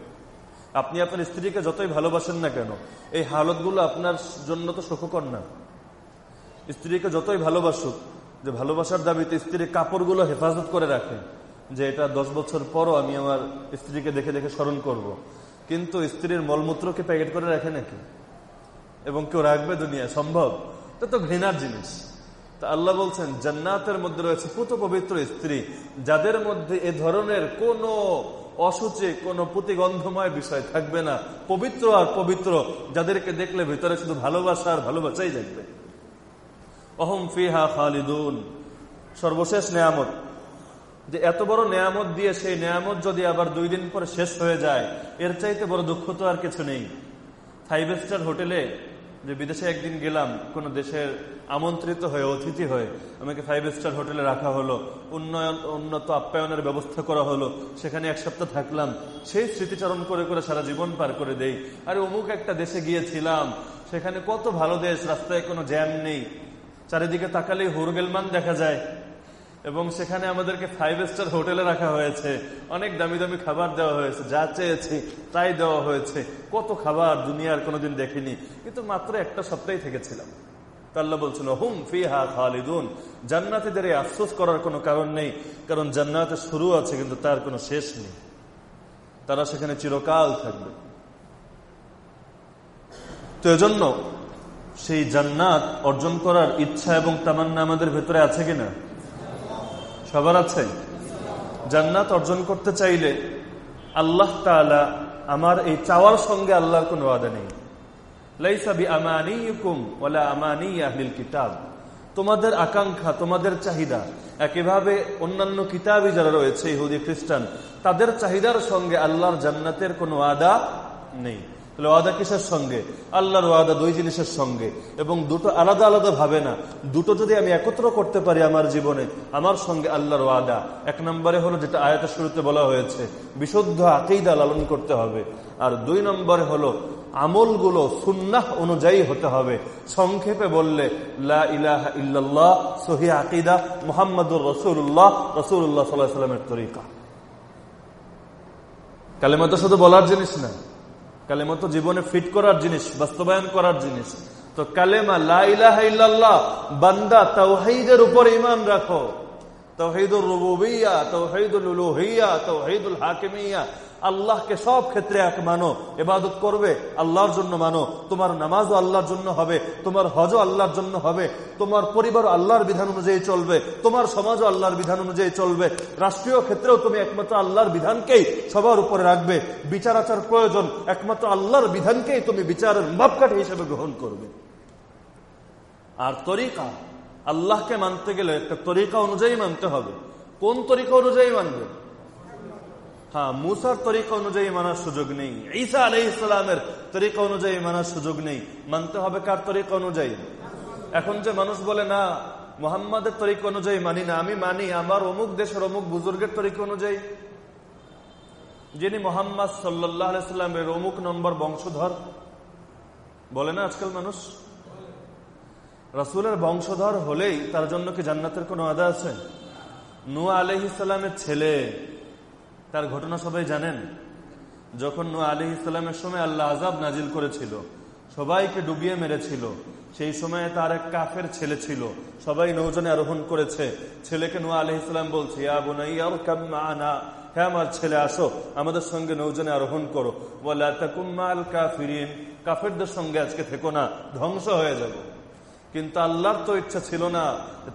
Speaker 1: আপনি আপনার স্ত্রীকে যতই ভালোবাসেন না কেন, এই হালতগুলো আপনার জন্য তো সুখকর না। স্ত্রীকে যতই ভালোবাসুক, যে ভালোবাসার দাবিতে স্ত্রীর কাপড়গুলো হেফাজত করে রাখে, যে এটা দশ বছর পরও আমি আমার স্ত্রীকে দেখে দেখে স্মরণ করব। কিন্তু স্ত্রীর মলমূত্রকে প্যাকেট করে রাখে নাকি? এবং কেউ রাখবে দুনিয়া সম্ভব? তো তো ঘৃণার জিনিস। তা আল্লাহ বলছেন, জান্নাতের মধ্যে রয়েছে পুত পবিত্র স্ত্রী, যাদের মধ্যে এ ধরনের কোন অসুচি, কোন প্রতিগন্ধময় বিষয় থাকবে না। পবিত্র আর পবিত্র, যাদেরকে দেখলে ভিতরে শুধু ভালোবাসা আর ভালোবাসাই দেখবে অহম ফিহা খালিদুন। সর্বশেষ নেয়ামত, যে এত বড় নেয়ামত দিয়ে সেই নেয়ামত যদি আবার দুই দিন পরে শেষ হয়ে যায়, এর চাইতে বড় দুঃখ তো আর কিছু নেই। ফাইভ স্টার হোটেলে যে বিদেশে একদিন গেলাম, কোন দেশের আমন্ত্রিত হয়ে, অতিথি হয়ে, আমাকে ফাইভ স্টার হোটেলে রাখা হলো, উন্নয়ন, উন্নত আপ্যায়নের ব্যবস্থা করা হলো, সেখানে এক সপ্তাহ থাকলাম, সেই স্মৃতিচারণ করে করে সারা জীবন পার করে দেই। আর অমুক একটা দেশে গিয়েছিলাম, সেখানে কত ভালো দেশ, রাস্তায় কোনো জ্যাম নেই, চারিদিকে তাকালেই হোরগেলমান দেখা যায়। এবং সেখানে আমাদেরকে ফাইভ স্টার হোটেলে রাখা হয়েছে। অনেক দামি দামি খাবার দেওয়া হয়েছে, যা চেয়েছি তাই দেওয়া হয়েছে। কত খাবার দুনিয়ার কোনোদিন দেখিনি। কিন্তু মাত্র একটা সপ্তাহে থেকেছিলাম। আল্লাহ বলছিল হুম ফিহা খালিদুন। জান্নাতিদের এই আফসোস করার কোনো কারণ নেই, কারণ জান্নাতে শুরু আছে, কিন্তু তার কোনো শেষ নেই। তারা সেখানে চিরকাল থাকবে। তো এজন্য সেই জান্নাত অর্জন করার ইচ্ছা এবং তামান্না আমাদের ভেতরে আছে কিনা? সবার আছে? জান্নাত অর্জন করতে চাইলে আল্লাহ তালা আমার এই চাওয়ার সঙ্গে আল্লাহর কোন ওয়াদা নেই। কিতাব। তোমাদের আকাঙ্ক্ষা, তোমাদের চাহিদা একইভাবে অন্যান্য কিতাবই যারা রয়েছে, ইহুদি, খ্রিস্টান, তাদের চাহিদার সঙ্গে আল্লাহর জান্নাতের কোনো আদা নেই। তাহলে ওয়াদা কিসের সঙ্গে? আল্লাহর ওয়াদা দুই জিনিসের সঙ্গে। এবং দুটো আলাদা আলাদা ভাবে না। দুটো যদি আমি একত্র করতে পারি আমার জীবনে, আমার সঙ্গে আল্লাহর ওয়াদা। এক নম্বরে হলো যেটা আয়াতের শুরুতে বলা হয়েছে, বিশুদ্ধ আকেইদা লালন করতে হবে। আর দুই নম্বরে হলো, আমলগুলো সুন্নাহ অনুযায়ী হতে হবে। সংক্ষেপে বললে, লা ইলাহা ইল্লাল্লাহ, সহি আকিদা, মোহাম্মদুর রসুল্লাহ রসুল্লাহ সাল্লাহ সাল্লামের তরিকা। কালেমা তো শুধু বলার জিনিস না। কালেমা তো জীবনে ফিট করার জিনিস, বাস্তবায়ন করার জিনিস। তো কালেমা লাহ বান্দা তাওহাইদের উপর ইমান রাখো। তৌহিদুল রুবুবিয়া তৌহিদুল উলুহিয়া তৌহিদুল হাকিমিয়া আল্লাহকে সব ক্ষেত্রে এক মানো এবাদত করবে, আল্লাহর জন্য মানো। তোমার নামাজও আল্লাহর জন্য হবে, তোমার হজও আল্লাহর জন্য হবে, তোমার পরিবার আল্লাহর বিধান অনুযায়ী চলবে, তোমার সমাজও আল্লাহর বিধান অনুযায়ী চলবে। রাষ্ট্রীয় ক্ষেত্রেও তুমি একমাত্র আল্লাহর বিধানকেই সবার উপরে রাখবে। বিচার আচার প্রয়োজন, একমাত্র আল্লাহর বিধানকেই তুমি বিচারের মাপকাঠি হিসেবে গ্রহণ করবে। আর তরিকা, আল্লাহকে মানতে গেলে একটা তরিকা অনুযায়ী মানতে হবে। কোন তরিকা অনুযায়ী মানবে? হ্যাঁ মুসার তরিকা অনুযায়ী মানার সুযোগ নেই ঈসা আলহ ইসলামের তরিকা অনুযায়ী মানার সুযোগ নেই মানতে হবে কার তরিকা অনুযায়ী এখন যে মানুষ বলে না মোহাম্মদের তরিকা অনুযায়ী মানি না আমি মানি আমার অমুক দেশের অমুক বুজুর্গের তরিকা অনুযায়ী যিনি মোহাম্মদ সাল্লাহ সাল্লামের অমুক নম্বর বংশধর বলে না আজকাল মানুষ রাসুলের বংশধর হলেই তার জন্য কি জান্নাতের কোনো আদা আছে নুয়া আলহ ইসলামের ছেলে তার ঘটনা সবাই জানেন। যখন নোয়া আলহ ইসলামের সময় আল্লাহ আজাব নাজিল করেছিল, সবাইকে ডুবিয়ে মেরেছিল, সেই সময়ে তার এক কাফের ছেলে ছিল, সবাই নৌজনে আরোহণ করেছে। ছেলেকে নুয়া আলহ ইসলাম বলছে হ্যাঁ আমার ছেলে, আসো, আমাদের সঙ্গে নৌজনে আরোহণ করো। বলে কাফিরিন, কাফেরদের সঙ্গে আজকে থেকো না, ধ্বংস হয়ে যাব। কিন্তু আল্লাহর তো ইচ্ছা ছিল না,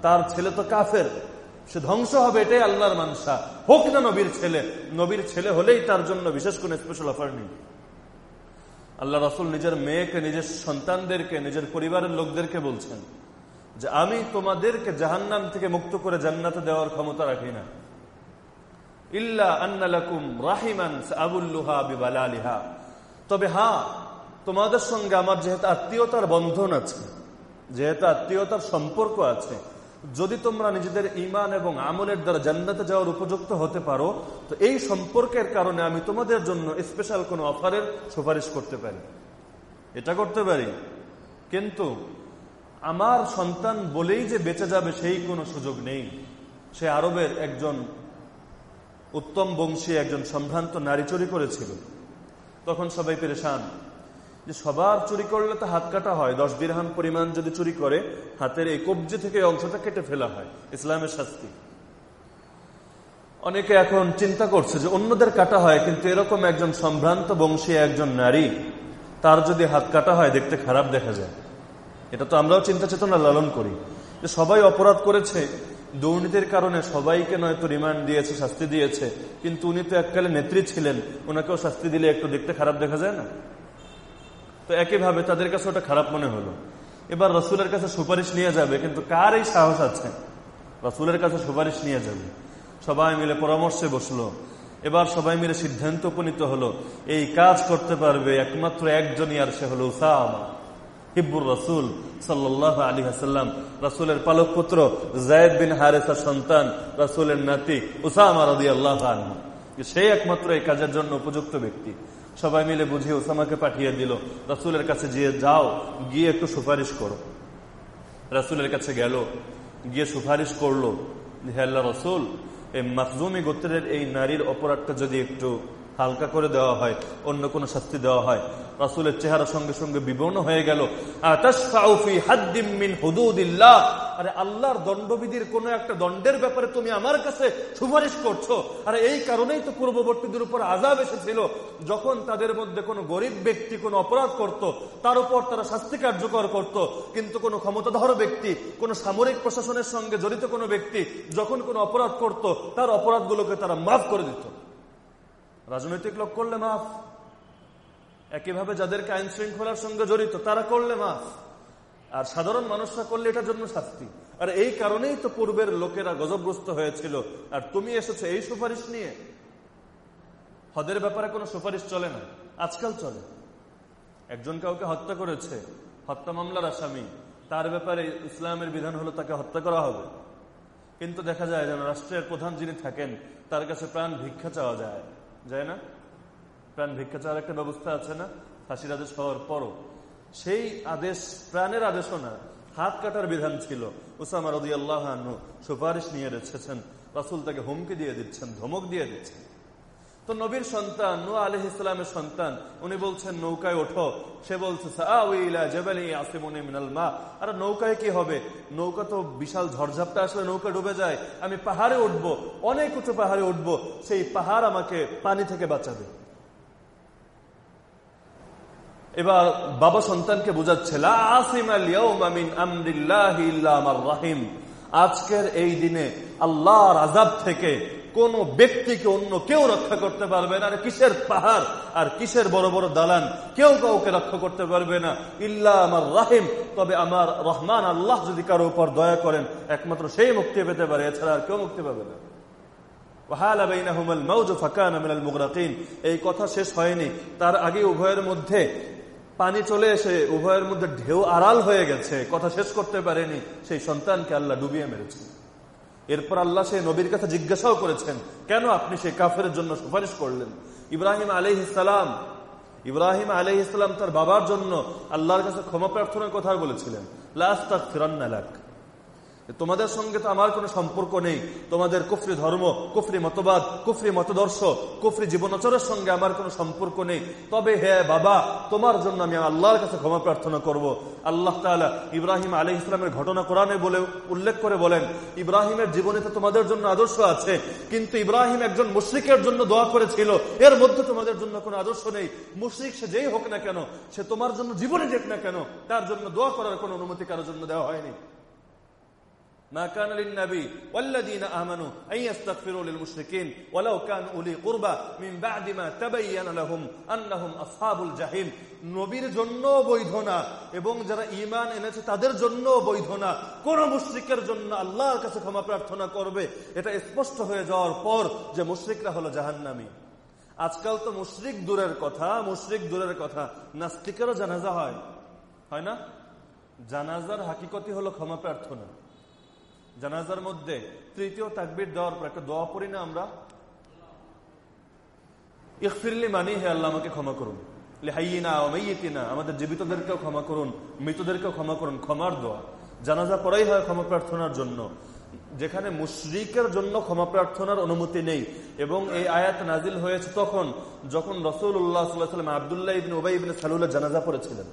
Speaker 1: তার ছেলে তো কাফের। সে ধ্বংস হবে, এটাই আল্লাহর মানসা। হোক না নবীর ছেলে নবীর ছেলে হলেই তার জন্য বিশেষ কোন স্পেশাল অফার নেই। আল্লাহ রসুল নিজের মেয়েকে, নিজের সন্তানদেরকে, নিজের পরিবারের লোকদেরকে বলছেন যে, আমি তোমাদেরকে জাহান্নাম থেকে মুক্ত করে জান্নাতে দেওয়ার ক্ষমতা রাখি না। রাহিমান তবে হ্যাঁ তোমাদের সঙ্গে আমার যেহেতু আত্মীয়তার বন্ধন আছে, যেহেতু আত্মীয়তার সম্পর্ক আছে যদি তোমরা নিজেদের ইমান এবং আমলের দ্বারা জান্নাতে যাওয়ার উপযুক্ত হতে পারো, তো এই সম্পর্কের কারণে আমি তোমাদের জন্য স্পেশাল কোনো অফারের সুপারিশ করতে পারি। এটা করতে পারি। কিন্তু আমার সন্তান বলেই যে বেঁচে যাবে সেই কোনো সুযোগ নেই। সে আরবের একজন উত্তম বংশী, একজন সম্ভ্রান্ত নারী চুরি করেছিল। তখন সবাই পেরেশান। যে সবার চুরি করলে তো হাত কাটা হয়, দশ দিরহাম পরিমাণ যদি চুরি করে, হাতের এই কবজি থেকে অংশটা কেটে ফেলা হয়, ইসলামের শাস্তি। অনেকে এখন চিন্তা করছে যে অন্যদের কাটা হয়, কিন্তু এরকম একজন সম্ভ্রান্ত বংশী একজন নারী, তার যদি হাত কাটা হয়, দেখতে খারাপ দেখা যায়। এটা তো আমরাও চিন্তা চেতনা লালন করি। যে সবাই অপরাধ করেছে, দুর্নীতির কারণে সবাইকে নয়তো রিমান্ড দিয়েছে, শাস্তি দিয়েছে, কিন্তু উনি তো এককালে নেত্রী ছিলেন ওনাকেও শাস্তি দিলে একটু দেখতে খারাপ দেখা যায় না? তো একইভাবে তাদের কাছে ওটা খারাপ মনে হলো। এবার রসুলের কাছে সুপারিশ নিয়ে যাবে, কিন্তু কার এই সাহস আছে? রসুলের কাছে সুপারিশ নিয়ে যাবে। সবাই মিলে পরামর্শে বসল। এবার সবাই মিলে সিদ্ধান্ত উপনীত হলো, এই কাজ করতে পারবে একমাত্র একজনই, আর সে হলো উসামা। হিব্বুর রসুল সাল্লাহ আলী হাসাল্লাম রাসুলের পালক পুত্র জায়দ বিন হারেসার সন্তান, রাসুলের নাতি উসামা রদি আল্লাহ সেই একমাত্র এই কাজের জন্য উপযুক্ত ব্যক্তি। সবাই মিলে বুঝিয়ে ওসামাকে পাঠিয়ে দিল, রাসুলের কাছে গিয়ে যাও, গিয়ে একটু সুপারিশ করো। রাসুলের কাছে গেল, গিয়ে সুপারিশ করল, হে রসুল, এই মাকজুমি গোত্রের এই নারীর অপরাধটা যদি একটু হালকা করে দেওয়া হয়, অন্য কোনো শাস্তি দেওয়া হয় রাসুলের চেহারা সঙ্গে সঙ্গে বিবর্ণ হয়ে গেল। আরে আল্লাহর দণ্ডবিধির কোন একটা দণ্ডের ব্যাপারে তুমি আমার কাছে সুপারিশ করছ। আরে এই কারণেই তো পূর্ববর্তীদের উপর আজাব এসেছিল। যখন তাদের মধ্যে কোনো গরিব ব্যক্তি কোনো অপরাধ করত, তার উপর তারা শাস্তি কার্যকর করত। কিন্তু কোনো ক্ষমতাধর ব্যক্তি, কোনো সামরিক প্রশাসনের সঙ্গে জড়িত কোনো ব্যক্তি যখন কোনো অপরাধ করত, তার অপরাধগুলোকে তারা মাফ করে দিত। রাজনৈতিক লোক করলে মাফ। একইভাবে যাদেরকে আইন শৃঙ্খলার সঙ্গে জড়িত, তারা করলে মাফ। আর সাধারণ মানুষরা করলে এটার জন্য শাস্তি। আর এই কারণেই তো পূর্বের লোকেরা গজবগ্রস্ত হয়েছিল। আর তুমি এসেছ এই সুপারিশ নিয়ে। হদের ব্যাপারে কোনো সুপারিশ চলে না। আজকাল চলে। একজন কাউকে হত্যা করেছে, হত্যা মামলার আসামি। তার ব্যাপারে ইসলামের বিধান হলো তাকে হত্যা করা হবে। কিন্তু দেখা যায় যেন রাষ্ট্রের প্রধান যিনি থাকেন, তার কাছে প্রাণ ভিক্ষা চাওয়া যায়। যায় না? প্রাণ ভিক্ষা চাওয়ার একটা ব্যবস্থা আছে না? ফাঁসির আদেশ হওয়ার পরও। সেই আদেশ, প্রাণের আদেশও না। হাত কাটার বিধান ছিল। উসামা রদি আল্লাহ সুপারিশ নিয়ে রেখেছেন রাসুল তাকে হুমকি দিয়ে দিচ্ছেন, ধমক দিয়ে দিচ্ছেন। তো নবীর সন্তান নু আলহ ইসলামের সন্তান, উনি বলছেন, নৌকায় ওঠো। সে বলছে আর নৌকায় কি হবে? নৌকা তো বিশাল ঝড়ঝাপটা, আসলে নৌকা ডুবে যায়। আমি পাহাড়ে উঠবো, অনেক উঁচু পাহাড়ে উঠবো। সেই পাহাড় আমাকে পানি থেকে বাঁচাবে। এবার বাবা সন্তানকে বোঝাচ্ছে আজকের এই দিনে আল্লাহর আজাব থেকে কোন ব্যক্তিকে অন্য কেউ রক্ষা করতে পারবে না। আর কিসের পাহাড় আর কিসের বড় বড় দালান? কেউ কাউকে রক্ষা করতে পারবে না। ইল্লা আমার রাহিম। তবে আমার রহমান আল্লাহ যদি কারও উপর দয়া করেন, একমাত্র সেই মুক্তি পেতে পারে। এছাড়া আর কেউ মুক্তি পাবে না। এই কথা শেষ হয়নি। তার আগে উভয়ের মধ্যে পানি চলে এসে উভয়ের মধ্যে ঢেউ আড়াল হয়ে গেছে। কথা শেষ করতে পারেনি। সেই সন্তানকে আল্লাহ ডুবিয়ে মেরেছে এরপর আল্লাহ সেই নবীর কাছে জিজ্ঞাসাও করেছেন, কেন আপনি সেই কাফের জন্য সুপারিশ করলেন? ইব্রাহিম আলী ইসলাম ইব্রাহিম আলী ইসলাম তার বাবার জন্য আল্লাহর কাছে ক্ষমা প্রার্থনার কথা বলেছিলেন। লাস্ট ফিরান্নালাক তোমাদের সঙ্গে তো আমার কোনো সম্পর্ক নেই। তোমাদের কুফরি ধর্ম, কুফরি মতবাদ, কুফরি মতদর্শ, কুফরি জীবনাচরের সঙ্গে আমার কোনো সম্পর্ক নেই। তবে হে বাবা, তোমার জন্য আমি আল্লাহর কাছে ক্ষমা প্রার্থনা করব। আল্লাহ তালা ইব্রাহিম আলী ইসলামের ঘটনা কোরআনে বলে, উল্লেখ করে বলেন, ইব্রাহিমের জীবনে তো তোমাদের জন্য আদর্শ আছে, কিন্তু ইব্রাহিম একজন মুশ্রিকের জন্য দোয়া করেছিল। এর মধ্যে তোমাদের জন্য কোনো আদর্শ নেই। মুশ্রিক সে যেই হোক না কেন, সে তোমার জন্য জীবনে দেখ না কেন, তার জন্য দোয়া করার কোনো অনুমতি কারোর জন্য দেওয়া হয়নি। ما كان للنبي والذين آمنوا أن يستغفروا للمشركين ولو كانوا أولي قربى من بعد ما تبين لهم أنهم أصحاب الجحيم নবীর জন্য বৈধ না এবং যারা ইমান এনেছে তাদের জন্য বৈধ না কোন মুশ্রিকের জন্য আল্লাহর কাছে ক্ষমা প্রার্থনা করবে এটা স্পষ্ট হয়ে যাওয়ার পর যে মুশ্রিকরা হলো জাহান্নামী আজকাল তো মুশ্রিক দূরের কথা মুশ্রিক দূরের কথা নাস্তিকেরও জানাজা হয় হয় না জানাজার হাকিকতি হলো ক্ষমা প্রার্থনা জানাজার মধ্যে তৃতীয় তাকবির দেওয়ার পর একটা দোয়া পড়ি না আমরা? ইফিরলি মানি, হে আল্লাহ, আমাকে ক্ষমা করুন। মেইতিনা আমাদের জীবিতদেরকেও ক্ষমা করুন, মৃতদেরকেও ক্ষমা করুন, ক্ষমার দোয়া। জানাজা পড়াই হয় ক্ষমা প্রার্থনার জন্য। যেখানে মুশরিকের জন্য ক্ষমা প্রার্থনার অনুমতি নেই এবং এই আয়াত নাজিল হয়েছে তখন, যখন রসুল উল্লাহ সাল্লাম আবদুল্লাহ ইবিন ওবাই ইবিন সালুল্লাহ জানাজা পড়েছিলেন।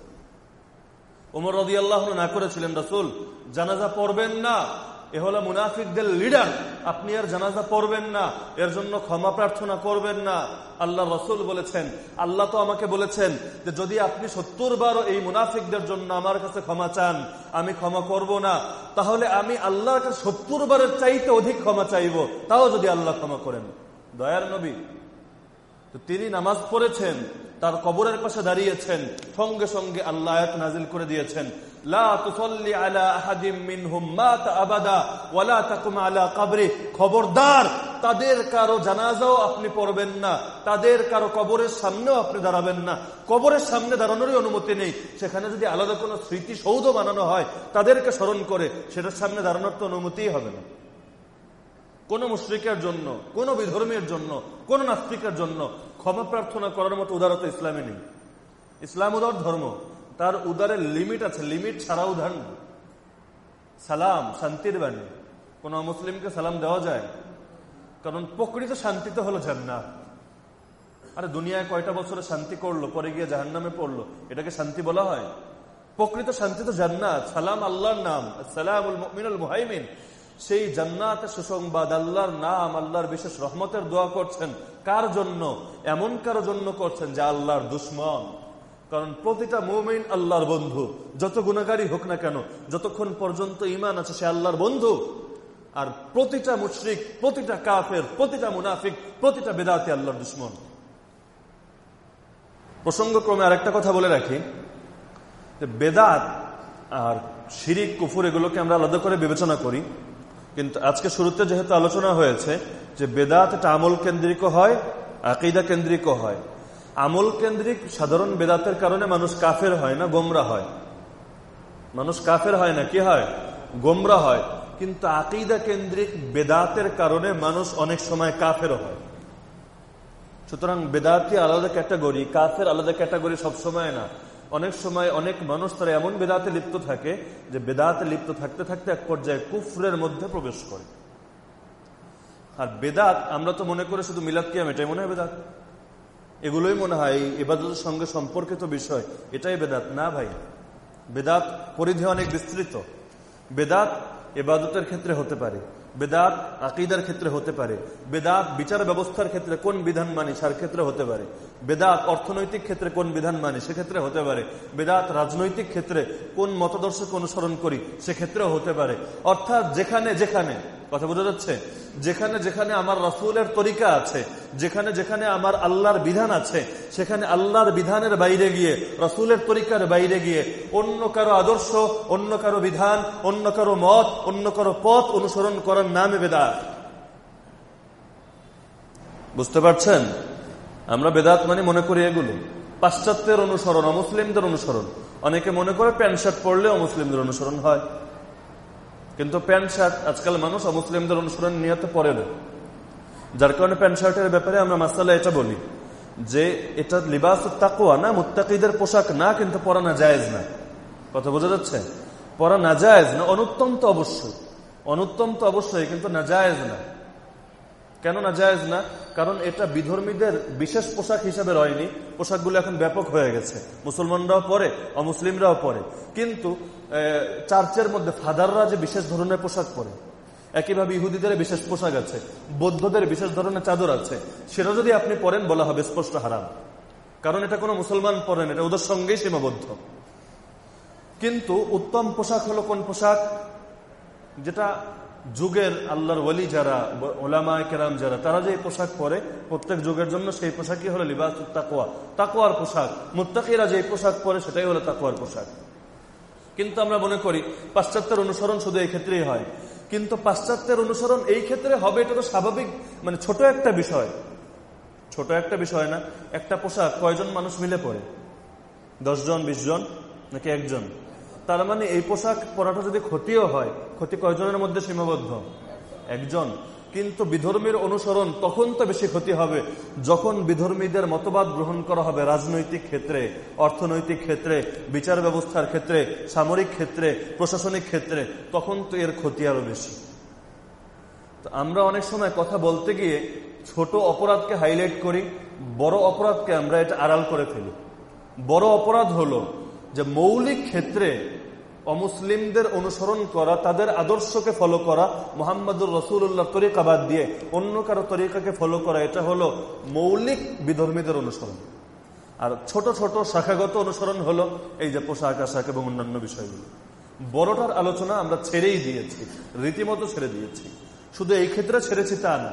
Speaker 1: ওমর রদি আল্লাহ না করেছিলেন রসুল? জানাজা পড়বেন না। এ হলো মুনাফিকদের লিডার। আপনি আর জানাজা পড়বেন না, এর জন্য ক্ষমা প্রার্থনা করবেন না। আল্লাহ রসুল বলেছেন, আল্লাহ তো আমাকে বলেছেন যে যদি আপনি সত্তর বারও এই মুনাফিকদের জন্য আমার কাছে ক্ষমা চান, আমি ক্ষমা করব না। তাহলে আমি আল্লাহর কাছে সত্তর বারের চাইতে অধিক ক্ষমা চাইব। তাও যদি আল্লাহ ক্ষমা করেন। দয়ার নবী, তো তিনি নামাজ পড়েছেন, তার কবরের পাশে দাঁড়িয়েছেন, সঙ্গে সঙ্গে আল্লাহ নাজিল করে দিয়েছেন। খবরদার, তাদের কারও জানাজাও আপনি পড়বেন না। তাদের কারও কবরের সামনেও আপনি দাঁড়াবেন না। কবরের সামনে দাঁড়ানোরই অনুমতি নেই। সেখানে যদি আলাদা কোনো স্মৃতিসৌধ বানানো হয়, তাদেরকে স্মরণ করে সেটার সামনে দাঁড়ানোর তো অনুমতিই হবে না। কোন মুশ্রিকের জন্য, কোন বিধর্মের জন্য, কোন নাস্তিকের জন্য ক্ষমা প্রার্থনা করার মতো উদারতা ইসলামে নেই। ইসলাম উদার ধর্ম। তার উদারের লিমিট আছে লিমিট ছাড়া উদার না সালাম, শান্তির বাণী। কোন মুসলিমকে সালাম দেওয়া যায়? কারণ প্রকৃত শান্তি তো হলো জান্নাত। আরে দুনিয়ায় কয়টা বছরে শান্তি করল, পরে গিয়ে জাহান্নামে পড়ল? এটাকে শান্তি বলা হয়। প্রকৃত শান্তি তো জান্নাত। সালাম আল্লাহর নাম। সালামুল মিনুল মুহাইমিন। সেই জান্নাতে সুসংবাদ, আল্লাহর নাম, আল্লাহর বিশেষ রহমতের দোয়া করছেন। কার জন্য? এমন কারও জন্য করছেন যে আল্লাহর দুশ্মন। কারণ প্রতিটা মুমিন আল্লাহর বন্ধু। যত গুণাগারী হোক না কেন, যতক্ষণ পর্যন্ত ইমান আছে সে আল্লাহর বন্ধু। আর প্রতিটা মুশরিক, প্রতিটা কাফের, প্রতিটা মুনাফিক, প্রতিটা বেদাতে আল্লাহর দুশ্মন। প্রসঙ্গক্রমে আরেকটা কথা বলে রাখি, যে বেদাত আর শিরিক, কুফুর এগুলোকে আমরা আলাদা করে বিবেচনা করি। কিন্তু আজকে শুরুতে যেহেতু আলোচনা হয়েছে, যে বেদাত এটা আমল কেন্দ্রিক হয়, আকিদা কেন্দ্রিক হয়। আমল কেন্দ্রিক সাধারণ বেদাতের কারণে মানুষ কাফের হয় না, গোমরা হয়। মানুষ কাফের হয় না, কি হয়? গোমরা হয়। কিন্তু আকিদা কেন্দ্রিক বেদাতের কারণে মানুষ অনেক সময় কাফের হয়। সুতরাং বেদাতি আলাদা ক্যাটাগরি? কাফের আলাদা ক্যাটাগরি সবসময় না। অনেক সময় অনেক মানুষ তারা এমন বেদাতে লিপ্ত থাকে যে বেদাতে লিপ্ত থাকতে থাকতে এক পর্যায়ে কুফরের মধ্যে প্রবেশ করে। আর বেদাত, আমরা তো মনে করে শুধু মিলাদ কিয়াম এটাই মনে হয় বেদাত। এগুলোই মনে হয় এবাদতের সঙ্গে সম্পর্কিত বিষয়। এটাই বেদাত। না ভাই। বেদাত পরিধি অনেক বিস্তৃত। বেদাত এবাদতের ক্ষেত্রে হতে পারে। বেদাত আকিদার ক্ষেত্রে হতে পারে। বেদাত বিচার ব্যবস্থার ক্ষেত্রে কোন বিধান মানি সার ক্ষেত্রে হতে পারে। বেদাত অর্থনৈতিক ক্ষেত্রে কোন বিধান মানি সেক্ষেত্রে হতে পারে। বেদাত রাজনৈতিক ক্ষেত্রে কোন মতাদর্শকে অনুসরণ করি সেক্ষেত্রেও হতে পারে। অর্থাৎ যেখানে যেখানে কথা বোঝা যাচ্ছে? যেখানে যেখানে আমার রসুলের তরিকা আছে, যেখানে যেখানে আমার আল্লাহর বিধান আছে, সেখানে আল্লাহর বিধানের বাইরে গিয়ে, রসুলের তরিকার বাইরে গিয়ে অন্য কারও আদর্শ, অন্য কারও বিধান, অন্য কারও মত, অন্য কারও পথ অনুসরণ করার নামে বেদাত। বুঝতে পারছেন? আমরা বেদাত মানে মনে করি এগুলো। পাশ্চাত্যের অনুসরণ, অমুসলিমদের অনুসরণ। অনেকে মনে করে প্যান্ট শার্ট পরলে অমুসলিমদের অনুসরণ হয়। কিন্তু প্যান্ট শার্ট আজকাল মানুষ অমুসলিমদের অনুসরণ নিয়তে পরে না। যার কারণে প্যান্ট শার্টের ব্যাপারে আমরা মাসালা এটা বলি যে এটা লিবাস তাকুয়া না, মুত্তাকিদের পোশাক না, কিন্তু পরা না জায়েজ না। কথা বোঝা যাচ্ছে? পরা না জায়েজ না অনুত্তম তো অবশ্যই। অনুত্তম তো অবশ্যই, কিন্তু না জায়েজ না। কেন না জায়েজ না? কারণ এটা বিধর্মীদের বিশেষ পোশাক হিসাবে রয়নি। পোশাকগুলো এখন ব্যাপক হয়ে গেছে। মুসলমানরাও পরে, অমুসলিমরাও পরে। কিন্তু চার্চের মধ্যে ফাদাররা যে বিশেষ ধরনের পোশাক পরে, একইভাবে ইহুদিদের বিশেষ পোশাক আছে, বৌদ্ধদের বিশেষ ধরনের চাদর আছে, সেটা যদি আপনি পরেন বলা হবে স্পষ্ট হারাম। কারণ এটা কোনো মুসলমান পরেন এটা ওদের সঙ্গেই সীমাবদ্ধ। কিন্তু উত্তম পোশাক হলো কোন পোশাক? যেটা যুগের আল্লাহর ওলি যারা ওলামা কেরাম যারা, তারা যে পোশাক পরে, প্রত্যেক যুগের জন্য সেই পোশাকই হলো লিবাস তাকোয়া তাকোয়ার পোশাক, মুত্তাকিরা যে পোশাক পরে, সেটাই হলো তাকোয়ার পোশাক। কিন্তু আমরা মনে করি পাশ্চাত্যের অনুসরণ শুধু এই ক্ষেত্রেই হয়। কিন্তু পাশ্চাত্যের অনুসরণ এই ক্ষেত্রে হবে, এটা তো স্বাভাবিক মানে ছোট একটা বিষয়। ছোট একটা বিষয় না, একটা পোশাক, কয়জন মানুষ মিলে পড়ে দশজন বিশ জন নাকি একজন? তার মানে এই পোশাক পরাটা যদি ক্ষতিও হয়, ক্ষতি কয়জনের মধ্যে সীমাবদ্ধ? একজন। কিন্তু বিধর্মীর অনুসরণ তখন তো বেশি ক্ষতি হবে। যখন বিধর্মীদের মতবাদ গ্রহণ করা হবে রাজনৈতিক ক্ষেত্রে, অর্থনৈতিক ক্ষেত্রে, বিচার ব্যবস্থার ক্ষেত্রে, সামরিক ক্ষেত্রে, প্রশাসনিক ক্ষেত্রে, তখন তো এর ক্ষতি আরও বেশি। তো আমরা অনেক সময় কথা বলতে গিয়ে ছোট অপরাধকে হাইলাইট করি, বড় অপরাধকে আমরা এটা আড়াল করে ফেলি। বড় অপরাধ হলো যে মৌলিক ক্ষেত্রে অমুসলিমদের অনুসরণ করা, তাদের আদর্শকে ফলো করা, মোহাম্মদুর রসুল্লাহ তরিকা বাদ দিয়ে অন্য কারও তরিকাকে ফলো করা, এটা হলো মৌলিক বিধর্মীদের অনুসরণ। আর ছোট ছোট শাখাগত অনুসরণ হলো এই যে পোশাক আশাক এবং অন্যান্য বিষয়গুলো। বড়টার আলোচনা আমরা ছেড়েই দিয়েছি, রীতিমতো ছেড়ে দিয়েছি। শুধু এই ক্ষেত্রে ছেড়েছি তা না,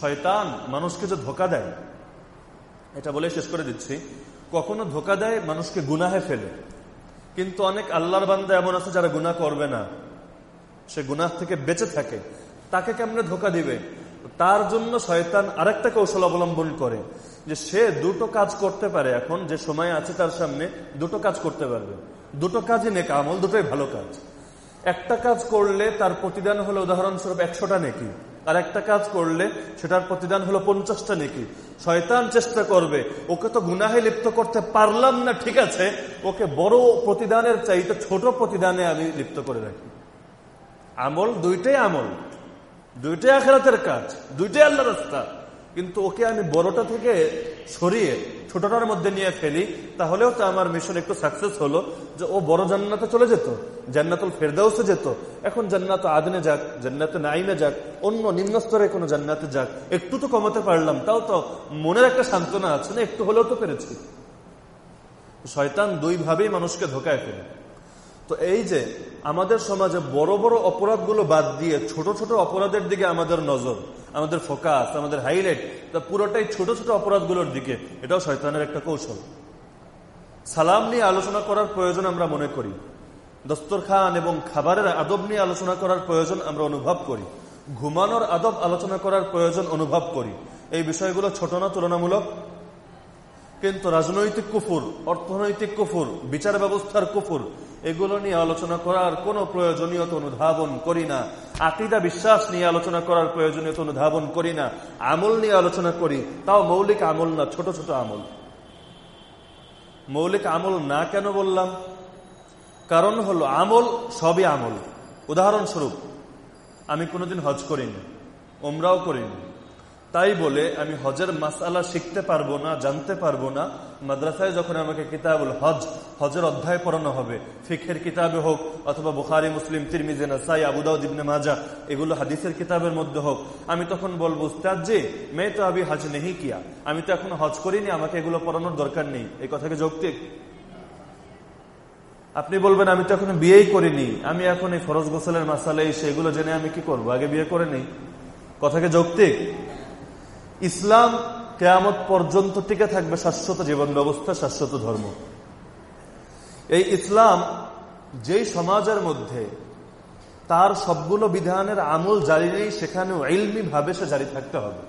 Speaker 1: শয়তান মানুষকে যে ধোকা দেয়, এটা বলে শেষ করে দিচ্ছি, কখনো ধোকা দেয় মানুষকে গুনাহে ফেলে। কিন্তু অনেক আল্লাহর বান্দা এমন আছে যারা গুণা করবে না। সে গুনাহ থেকে বেঁচে থাকে। তাকে কেমনে ধোকা দিবে? তার জন্য শয়তান আরেকটা কৌশল অবলম্বন করে যে সে দুটো কাজ করতে পারে এখন, যে সময় আছে তার সামনে দুটো কাজ করতে পারবে। দুটো কাজই নেক আমল, দুটোই ভালো কাজ। একটা কাজ করলে তার প্রতিদান হলো উদাহরণস্বরূপ একশোটা নেকি। আর একটা কাজ করলে সেটার প্রতিদান হলো পঞ্চাশটা নেকি। শয়তান চেষ্টা করবে, ওকে তো গুনাহে লিপ্ত করতে পারলাম না, ঠিক আছে, ওকে বড় প্রতিদানের চাইতে ছোট প্রতিদানে আমি লিপ্ত করে রাখি। আমল দুইটাই আমল, দুইটাই আখেরাতের কাজ, দুইটাই আল্লাহ রাস্তা। কিন্তু ওকে আমি বড়টা থেকে সরিয়ে ছোটটার মধ্যে নিয়ে ফেলি, তাহলেও তো আমার মিশন একটু সাকসেস হলো, যে ও বড় জান্নাতে চলে যেত, জান্নাতুল ফেরদাউসে যেত। এখন জান্নাত আদনে যাক, জান্নাতে নাইমে যাক, অন্য নিম্ন স্তরে কোনো জান্নাতে যাক, একটু তো কমাতে পারলাম, তাও তো মনের একটা সান্ত্বনা আছে না, একটু হলেও তো পেরেছি। শয়তান দুইভাবেই মানুষকে ধোকায় ফেলে। তো এই যে আমাদের সমাজে বড় বড় অপরাধগুলো বাদ দিয়ে ছোট ছোট অপরাধের দিকে আমাদের নজর, আমাদের ফোকাস আমাদের হাইলাইট তা পুরোটাই ছোট ছোট অপরাধগুলোর দিকে, এটাও শয়তানের একটা কৌশল। সালাম নিয়ে আলোচনা করার প্রয়োজন আমরা মনে করি। দস্তরখান এবং খাবারের আদব নিয়ে আলোচনা করার প্রয়োজন আমরা অনুভব করি। ঘুমানোর আদব আলোচনা করার প্রয়োজন অনুভব করি। এই বিষয়গুলো ছোট না তুলনামূলক কিন্তু রাজনৈতিক কুফুর, অর্থনৈতিক কুফুর, বিচার ব্যবস্থার কুফুর, এগুলো নিয়ে আলোচনা করার কোনো প্রয়োজনীয়তা অনুধাবন করি না। আকিদা বিশ্বাস নিয়ে আলোচনা করার প্রয়োজনীয়তা অনুধাবন করি না। আমল নিয়ে আলোচনা করি, তাও মৌলিক আমল না, ছোট ছোট আমল। মৌলিক আমল না কেন বললাম? কারণ হলো আমল সবই আমল। উদাহরণস্বরূপ, আমি কোনোদিন হজ করিনি ওমরাও করিনি। তাই বলে আমি হজের মাসালা শিখতে পারব না, জানতে পারব না। মাদ্রাসায় যখন আমাকে কিতাবুল হজ, হজের অধ্যায় পড়ানো হবে, ফিখের কিতাবে হোক, অথবা বুখারি, মুসলিম, তিরমিজে, নাসাই আবুদাউ দিবনে মাজা, এগুলো হাদিসের কিতাবের মধ্যে হোক, আমি তখন বলব, উস্তাদ যে মেয়ে তো আবি হজ নেহি কিয়া? আমি তো এখন হজ করিনি, আমাকে এগুলো পড়ানোর দরকার নেই। এই কথাকে যৌক্তিক? আপনি বলবেন, আমি তো এখন বিয়েই করিনি, আমি এখন এই ফরজ গোসলের মাসালে সেগুলো জেনে আমি কি করব? আগে বিয়ে করে নেই? কথাকে যৌক্তিক? ইসলাম কেয়ামত পর্যন্ত টিকে থাকবে শাশ্বত জীবন ব্যবস্থা, শাশ্বত ধর্ম। এই ইসলাম যেই সমাজের মধ্যে তার সবগুলো বিধানের আমল জারি নেই, সেখানেও ইলমি ভাবে সে জারি থাকতে হবে।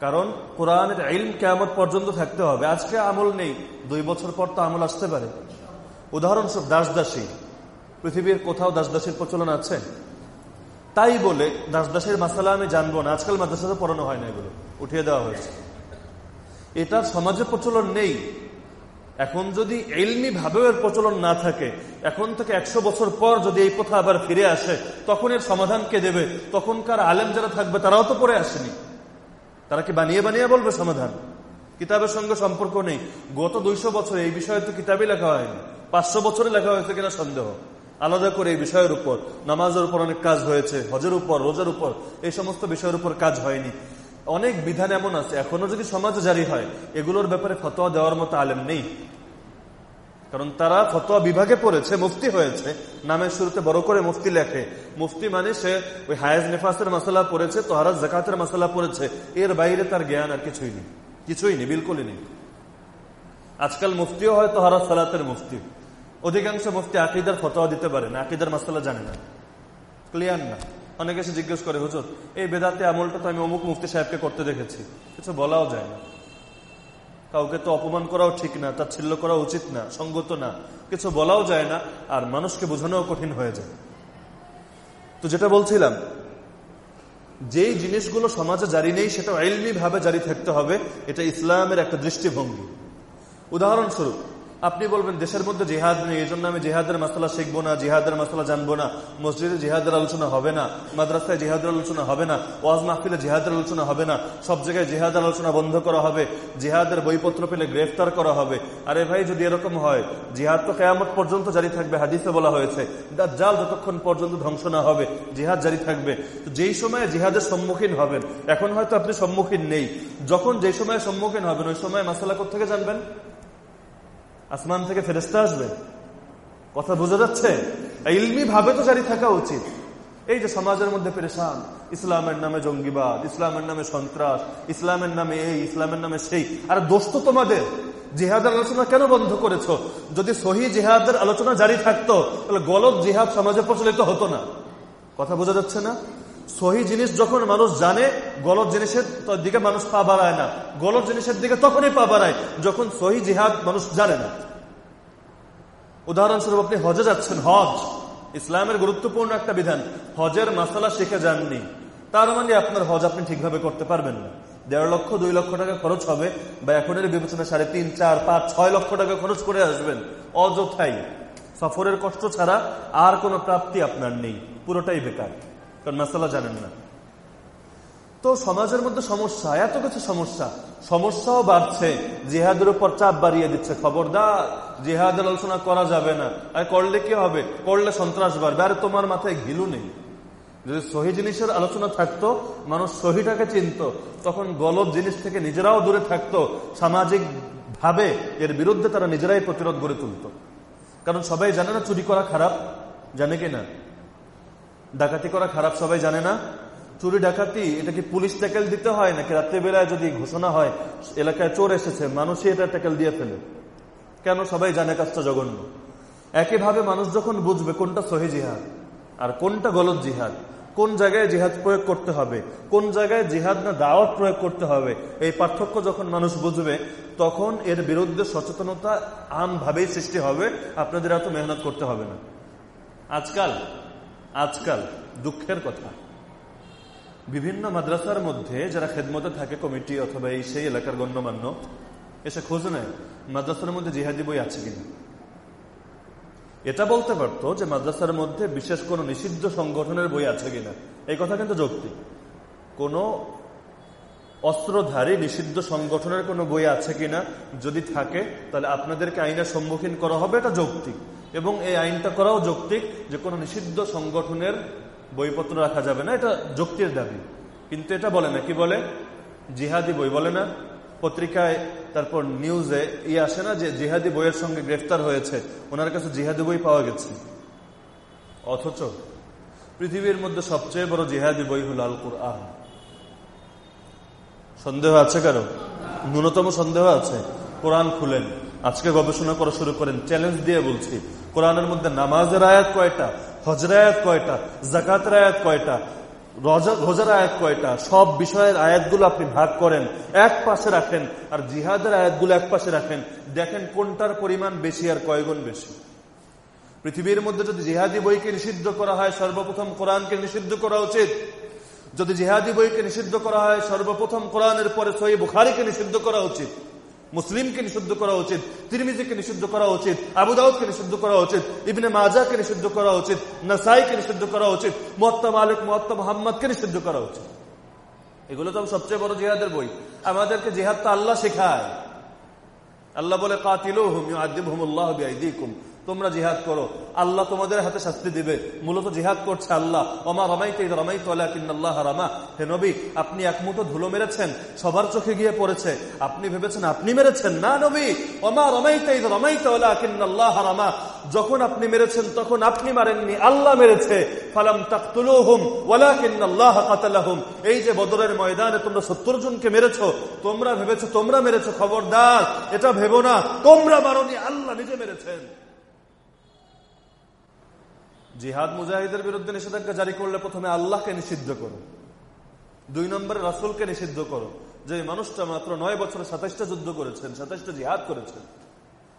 Speaker 1: কারণ কোরআনের ইলম কেয়ামত পর্যন্ত থাকতে হবে। আজকে আমল নেই, দুই বছর পর তো আমল আসতে পারে। উদাহরণস্বরূপ দাসদাসী। পৃথিবীর কোথাও দাসদাসীর প্রচলন আছে? তাই বলে দাসদাসের মাসালা আমি জানব না। আজকাল মাদ্রাসাতে পড়ানো হয় না এগুলো। উঠিয়ে দেওয়া হয়েছে। এটা সমাজে প্রচলন নেই। এখন যদি এলমি ভাবেও এর প্রচলন না থাকে, এখন থেকে একশো বছর পর যদি এই কথা আবার ফিরে আসে, তখন এর সমাধান কে দেবে? তখনকার আলেম যারা থাকবে, তারাও তো পড়ে আসেনি। তারা কি বানিয়ে বানিয়ে বলবে সমাধান? কিতাবের সঙ্গে সম্পর্ক নেই। গত দুইশো বছর এই বিষয়ে তো কিতাবই লেখা হয়নি। পাঁচশো বছরে লেখা হয়েছে কিনা সন্দেহ। আলাদা করে এই বিষয়ের উপর, নামাজের উপর অনেক কাজ হয়েছে, হজের উপর, রোজার উপর, এই সমস্ত বিষয়ের উপর কাজ হয়নি। অনেক বিধান এমন আছে, এখনও যদি সমাজে জারি হয়, এগুলোর ব্যাপারে ফতোয়া দেওয়ার মতো আলেম নেই। কারণ তারা ফতোয়া বিভাগে পড়েছে, মুফতি হয়েছে, নামের শুরুতে বড় করে মুফতি লেখে। মুফতি মানে সে ওই হায়াজ নেফাসের মশলা পড়েছে তোহারাজ জাকাতের মশলা পড়েছে, এর বাইরে তার জ্ঞান আর কিছুই নেই। কিছুই নেই, বিলকুলই নেই। আজকাল মুফতিও হয় তোহারাজ সালাতের মুফতি। অধিকাংশ মুফতি আকিদার ফতোয়া দিতে পারে না, আকিদার মশলা জানে না। ক্লিয়ার না? অনেকে এসে জিজ্ঞেস করে, হুজুর, এই বেদাতে আমলটা তো আমি অমুক মুফতি সাহেবকে করতে দেখেছি। কিছু বলাও যায় না। কাউকে তো অপমান করাও ঠিক না, তার ছিল্ল করা উচিত না, সঙ্গত না। কিছু বলাও যায় না, আর মানুষকে বোঝানোও কঠিন হয়ে যায়। তো যেটা বলছিলাম, যেই জিনিসগুলো সমাজে জারি নেই সেটা ভাবে জারি থাকতে হবে। এটা ইসলামের একটা দৃষ্টিভঙ্গি। উদাহরণস্বরূপ আপনি বলবেন, দেশের মধ্যে জেহাদ নেই, এই জন্য আমি জেহাদের মশলা শিখব না, জেহাদের মশলা জানব না, মসজিদে জেহাদের আলোচনা হবে না, মাদ্রাসায় জেহাদের আলোচনা হবে না, ওয়াজ মাহফিলে জেহাদের আলোচনা হবে না, সব জায়গায় জেহাদের আলোচনা বন্ধ করা হবে, জেহাদের বইপত্র পেলে গ্রেফতার করা হবে। আরে ভাই, যদি এরকম হয়, জেহাদ তো কেয়ামত পর্যন্ত জারি থাকবে, হাদিসে বলা হয়েছে জাল যতক্ষণ পর্যন্ত ধ্বংস না হবে, জেহাদ জারি থাকবে। যেই সময়ে জেহাদের সম্মুখীন হবেন, এখন হয়তো আপনি সম্মুখীন নেই, যখন যেই সময় সম্মুখীন হবেন, ওই সময় মাসালা থেকে জানবেন? আসমান থেকে ফেরেস্তা আসবে। কথা বোঝা যাচ্ছে? ইলমি ভাবে তো জারি থাকা উচিত। এই যে সমাজের মধ্যে পেরেশান, ইসলামের নামে জঙ্গিবাদ, ইসলামের নামে সন্ত্রাস, ইসলামের নামে এই, ইসলামের নামে সেই। আর দোষ তো তোমাদের, জিহাদের আলোচনা কেন বন্ধ করেছ? যদি সহি জিহাদের আলোচনা জারি থাকতো, তাহলে গলত জিহাদ সমাজে প্রচলিত হতো না। কথা বোঝা যাচ্ছে না? সহি জিনিস যখন মানুষ জানে, গলত জিনিসের দিকে মানুষ পা বাড়ায় না। গলত জিনিসের দিকে তখনই পা বাড়ায়, যখন সহি জিহাদ মানুষ জানে না। উদাহরণস্বরূপ আপনি হজে যাচ্ছেন, হজ। ইসলামের গুরুত্বপূর্ণ একটা বিধান, হজের মাসালা শিখে যাননি। তার মানে আপনার হজ আপনি ঠিকভাবে করতে পারবেন না। দেড় লক্ষ, দুই লক্ষ টাকা খরচ হবে বা এখনের বিবেচনা সাড়ে তিন, চার, পাঁচ, ছয় লক্ষ টাকা খরচ করে আসবেন, অযথাই। সফরের কষ্ট ছাড়া আর কোনো প্রাপ্তি আপনার নেই, পুরোটাই বেকার। কারণ মাসালা জানেন না। তো সমাজের মধ্যে সমস্যা, এত কিছু সমস্যা। সমস্যাও বাড়ছে, জিহাদের উপর চাপ বাড়িয়ে দিচ্ছে। খবরদার, জিহাদের আলোচনা করা যাবে না। আর করলে কি হবে? করলে সন্ত্রাস বাড়বে। আর তোমার মাথায় ঘিলু নেই। যদি সহি জিনিসের আলোচনা থাকতো, মানুষ সহিটাকে চিনত, তখন গলত জিনিস থেকে নিজেরাও দূরে থাকতো। সামাজিক ভাবে এর বিরুদ্ধে তারা নিজেরাই প্রতিরোধ গড়ে তুলত। কারণ সবাই জানে না চুরি করা খারাপ, জানে কি না? ডাকাতি করা খারাপ সবাই জানে না। চুরি ডাকাতি, এটা কি পুলিশ ট্যাকেল দিতে হয় নাকি রাত্রেবেলায় যদি ঘোষণা হয়, এলাকায় চোর এসেছে, মানুষই এটা ট্যাকেল দিয়ে ফেলে। কেন সবাই জানে কাজটা জঘন্য? একইভাবে মানুষ যখন বুঝবে কোনটা সহি জিহাদ, আর কোনটা গলত জিহাদ, কোন জায়গায় জিহাদ প্রয়োগ করতে হবে, কোন জায়গায় জিহাদ না দাওয়াত প্রয়োগ করতে হবে, এই পার্থক্য যখন মানুষ বুঝবে, তখন এর বিরুদ্ধে সচেতনতা আমভাবেই সৃষ্টি হবে, আপনাদের এত মেহনত করতে হবে না। আজকাল আজকাল দুঃখের কথা। বিভিন্ন মাদ্রাসার মধ্যে যারা খেদমতে থাকে কমিটি অথবা এই সেই এলাকার গণ্যমান্য, এসে খোঁজ নেয়, মাদ্রাসার মধ্যে জিহাদি বই আছে কিনা। এটা বলতে পারতো যে মাদ্রাসার মধ্যে বিশেষ কোন নিষিদ্ধ সংগঠনের বই আছে কিনা। এই কথা কিন্তু যৌক্তিক। কোন অস্ত্রধারী নিষিদ্ধ সংগঠনের কোনো বই আছে কিনা, যদি থাকে, তাহলে আপনাদেরকে আইনের সম্মুখীন করা হবে, এটা যৌক্তিক। এবং এই আইনটা করাও যৌক্তিক যে কোনো নিষিদ্ধ সংগঠনের বইপত্র রাখা যাবে না, এটা যুক্তির দাবি। কিন্তু এটা বলে না। কি বলে? জিহাদি বই বলে না। পত্রিকায় তারপর নিউজে ই আসে না যে জিহাদি বইয়ের সঙ্গে গ্রেফতার হয়েছে। ওনার কাছে জিহাদি বই পাওয়া গেছে। অথচ পৃথিবীর মধ্যে সবচেয়ে বড় জিহাদি বই হল আল কুরআন। সন্দেহ আছে কারও? ন্যূনতম সন্দেহ আছে। কোরআন খুলেন। আজকে গবেষণা করা শুরু করেন। চ্যালেঞ্জ দিয়ে বলছি কোরআনের মধ্যে নামাজের আয়াত কয়টা, হজর আয়াত কয়টা জাকাতের আয়াত কয়টা রোজার আয়াত কয়টা, সব বিষয়ের আয়াতগুলো আপনি ভাগ করেন, এক পাশে রাখেন আর জিহাদের আয়াতগুলো এক পাশে রাখেন। দেখেন কোনটার পরিমাণ বেশি আর কয়গুণ বেশি। পৃথিবীর মধ্যে যদি জিহাদি বইকে নিষিদ্ধ করা হয়, সর্বপ্রথম কোরআনকে নিষিদ্ধ করা উচিত। যদি জিহাদি বইকে নিষিদ্ধ করা হয়, সর্বপ্রথম কোরআনের পরে সহি বুখারিকে নিষিদ্ধ করা উচিত। মুসলিমকে নিষিদ্ধ করা উচিত, তিরমিজিকে নিষিদ্ধ করা উচিত আবুদাউদকে নিষিদ্ধ করা উচিত, ইবনে মাজাকে নিষিদ্ধ করা উচিত, নাসাইকে নিষিদ্ধ করা উচিত মোহাত্তা মালিক মোহাত্তা মোহাম্মদকে নিষিদ্ধ করা উচিত। এগুলো তো সবচেয়ে বড় জিহাদের বই। আমাদেরকে জিহাদ তো আল্লাহ শেখায়। আল্লাহ বলে কাতিল হুম তোমরা জিহাদ করো। আল্লাহ তোমাদের হাতে শাস্তি দিবে। মূলত জিহাদ করছে আল্লাহ। ওমা রমাইতে রমাই আল্লাহ রামা। হে নবী, আপনি এক মুঠো ধুলো মেরেছেন, সবার চোখে গিয়ে পড়েছে। আপনি ভেবেছেন আপনি মেরেছেন? না নবী। ওমা রমাইতে রমাইতে আল্লাহ রামা। যখন আপনি মেরেছেন, তখন আপনি মারেননি, আল্লাহ মেরেছে। ফালাম তাকতুলুহুম, ওয়ালাকিন্নাল্লাহ কাতালাহুম। এই যে বদরের ময়দানে তোমরা সত্তর জনকে মেরেছ, তোমরা ভেবেছো তোমরা মেরেছো, খবরদার। এটা ভেবো না, তোমরা মারনি, আল্লাহ নিজে মেরেছেন। জিহাদ মুজাহিদের বিরুদ্ধে নিষেধাজ্ঞা জারি করলে প্রথমে আল্লাহকে নিষিদ্ধ করো। দুই নম্বরে রাসুলকে নিষিদ্ধ করো। যে মানুষটা মাত্র নয় বছরে সাতাইশটা যুদ্ধ করেছেন সাতাইশটা জিহাদ করেছেন।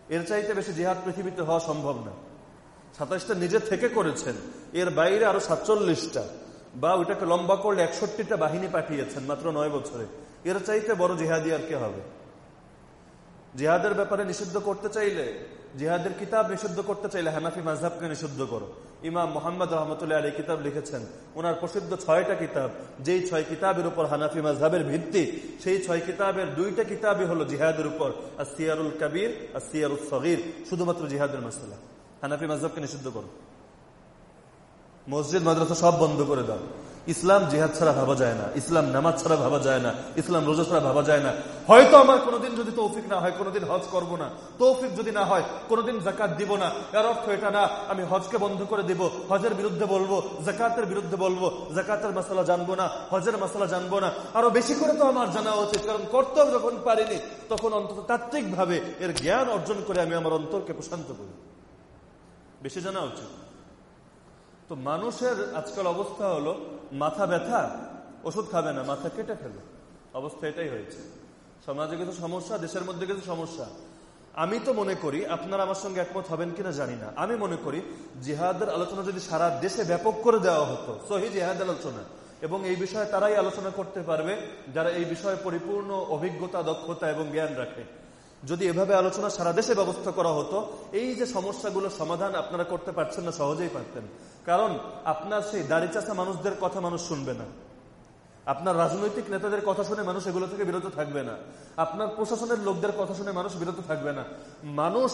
Speaker 1: এর চাইতে বেশি জিহাদ পৃথিবীতে হওয়া সম্ভব না। সাতাইশটা নিজে থেকে করেছেন, এর বাইরে আরও সাতচল্লিশটা। বা ওইটাকে লম্বা করলে একষট্টিটা বাহিনী পাঠিয়েছেন মাত্র নয় বছরে। এর চাইতে বড় জিহাদি আর কে হবে? জিহাদের ব্যাপারে নিষিদ্ধ করতে চাইলে, জিহাদের কিতাব নিষিদ্ধ করতে চাইলে হানাফি মাঝহাবকে নিষিদ্ধ করো। ইমাম মোহাম্মদ রহমতুল্লাহ আলী কিতাব লিখেছেন। ওনার প্রসিদ্ধ ছয়টা কিতাব, যেই ছয় কিতাবের উপর হানাফি মাঝহের ভিত্তি, সেই ছয় কিতাবের দুইটা কিতাবই হলো জিহাদের উপর আসিয়ারুল সিয়ারুল আসিয়ারুল সগির, শুধুমাত্র জিহাদের মাসালা। হানাফি মাঝহাবকে নিষিদ্ধ করো। মসজিদ, মাদ্রাসা সব বন্ধ করে দাও। ইসলাম জেহাদ ছাড়া ভাবা যায় না, ইসলাম নামাজ ছাড়া ভাবা যায় না, ইসলাম রোজা ছাড়া ভাবা যায় না। হয়তো আমার কোনোদিন যদি তৌফিক না হয়, কোনোদিন হজ করব না। তৌফিক যদি না হয়, কোনোদিন জাকাত দিব না। এর অর্থ এটা না, আমি হজকে বন্ধ করে দিব, হজের বিরুদ্ধে বলব জাকাতের বিরুদ্ধে বলব জাকাতের মশলা জানব না, হজের মশলা জানব না। আরও বেশি করে তো আমার জানা উচিত, কারণ কর্তব্য যখন পারিনি, তখন অন্তত তাত্ত্বিক ভাবে এর জ্ঞান অর্জন করে আমি আমার অন্তরকে প্রশান্ত করি। বেশি জানা উচিত। তো মানুষের আজকাল অবস্থা হলো মাথা ব্যথা, ওষুধ খাবে না, মাথা কেটে ফেলে অবস্থা এটাই হয়েছে। সমাজে কিছু সমস্যা, দেশের মধ্যে কিছু সমস্যা। আমি তো মনে করি, আপনারা আমার সঙ্গে একমত হবেন কিনা জানি না। আমি মনে করি, জিহাদের আলোচনা যদি সারা দেশে ব্যাপক করে দেওয়া হতো, সহি জিহাদ আলোচনা, এবং এই বিষয়ে তারাই আলোচনা করতে পারবে, যারা এই বিষয়ে পরিপূর্ণ অভিজ্ঞতা, দক্ষতা এবং জ্ঞান রাখে। যদি এভাবে আলোচনা সারা দেশে ব্যবস্থা করা হতো, এই যে সমস্যাগুলো সমাধান আপনারা করতে পারছেন না, সহজেই পারতেন। কারণ আপনার সেই দাড়ি চাষা মানুষদের কথা মানুষ শুনবে না। আপনার রাজনৈতিক নেতাদের কথা শুনে মানুষ এগুলো থেকে বিরত থাকবে না। আপনার প্রশাসনের লোকদের কথা শুনে মানুষ বিরত থাকবে না। মানুষ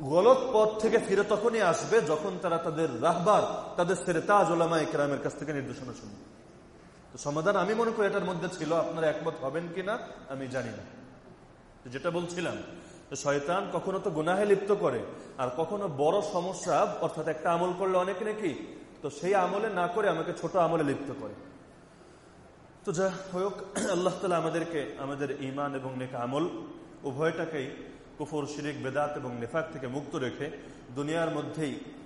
Speaker 1: গলত পথ থেকে ফিরে তখনই আসবে যখন তারা তাদের রাহবার, তাদের সেরে তাজ ওলামা একরামের কাছ থেকে নির্দেশনা শুনবে। তো সমাধান আমি মনে করি এটার মধ্যে ছিল, আপনারা একমত হবেন কিনা আমি জানি না। যেটা বলছিলাম শয়তান কখনো তো গুনাহে লিপ্ত করে, আর কখনো বড় সমস্যা, অর্থাৎ একটা আমল করলে অনেক নাকি, তো সেই আমলে না করে আমাকে ছোট আমলে লিপ্ত করে। তো যা হোক, আল্লাহ তালা আমাদেরকে, আমাদের ইমান এবং নেক আমল উভয়টাকেই কুফর, শিরিক, বেদাত এবং নেফাক থেকে মুক্ত রেখে দুনিয়ার মধ্যেই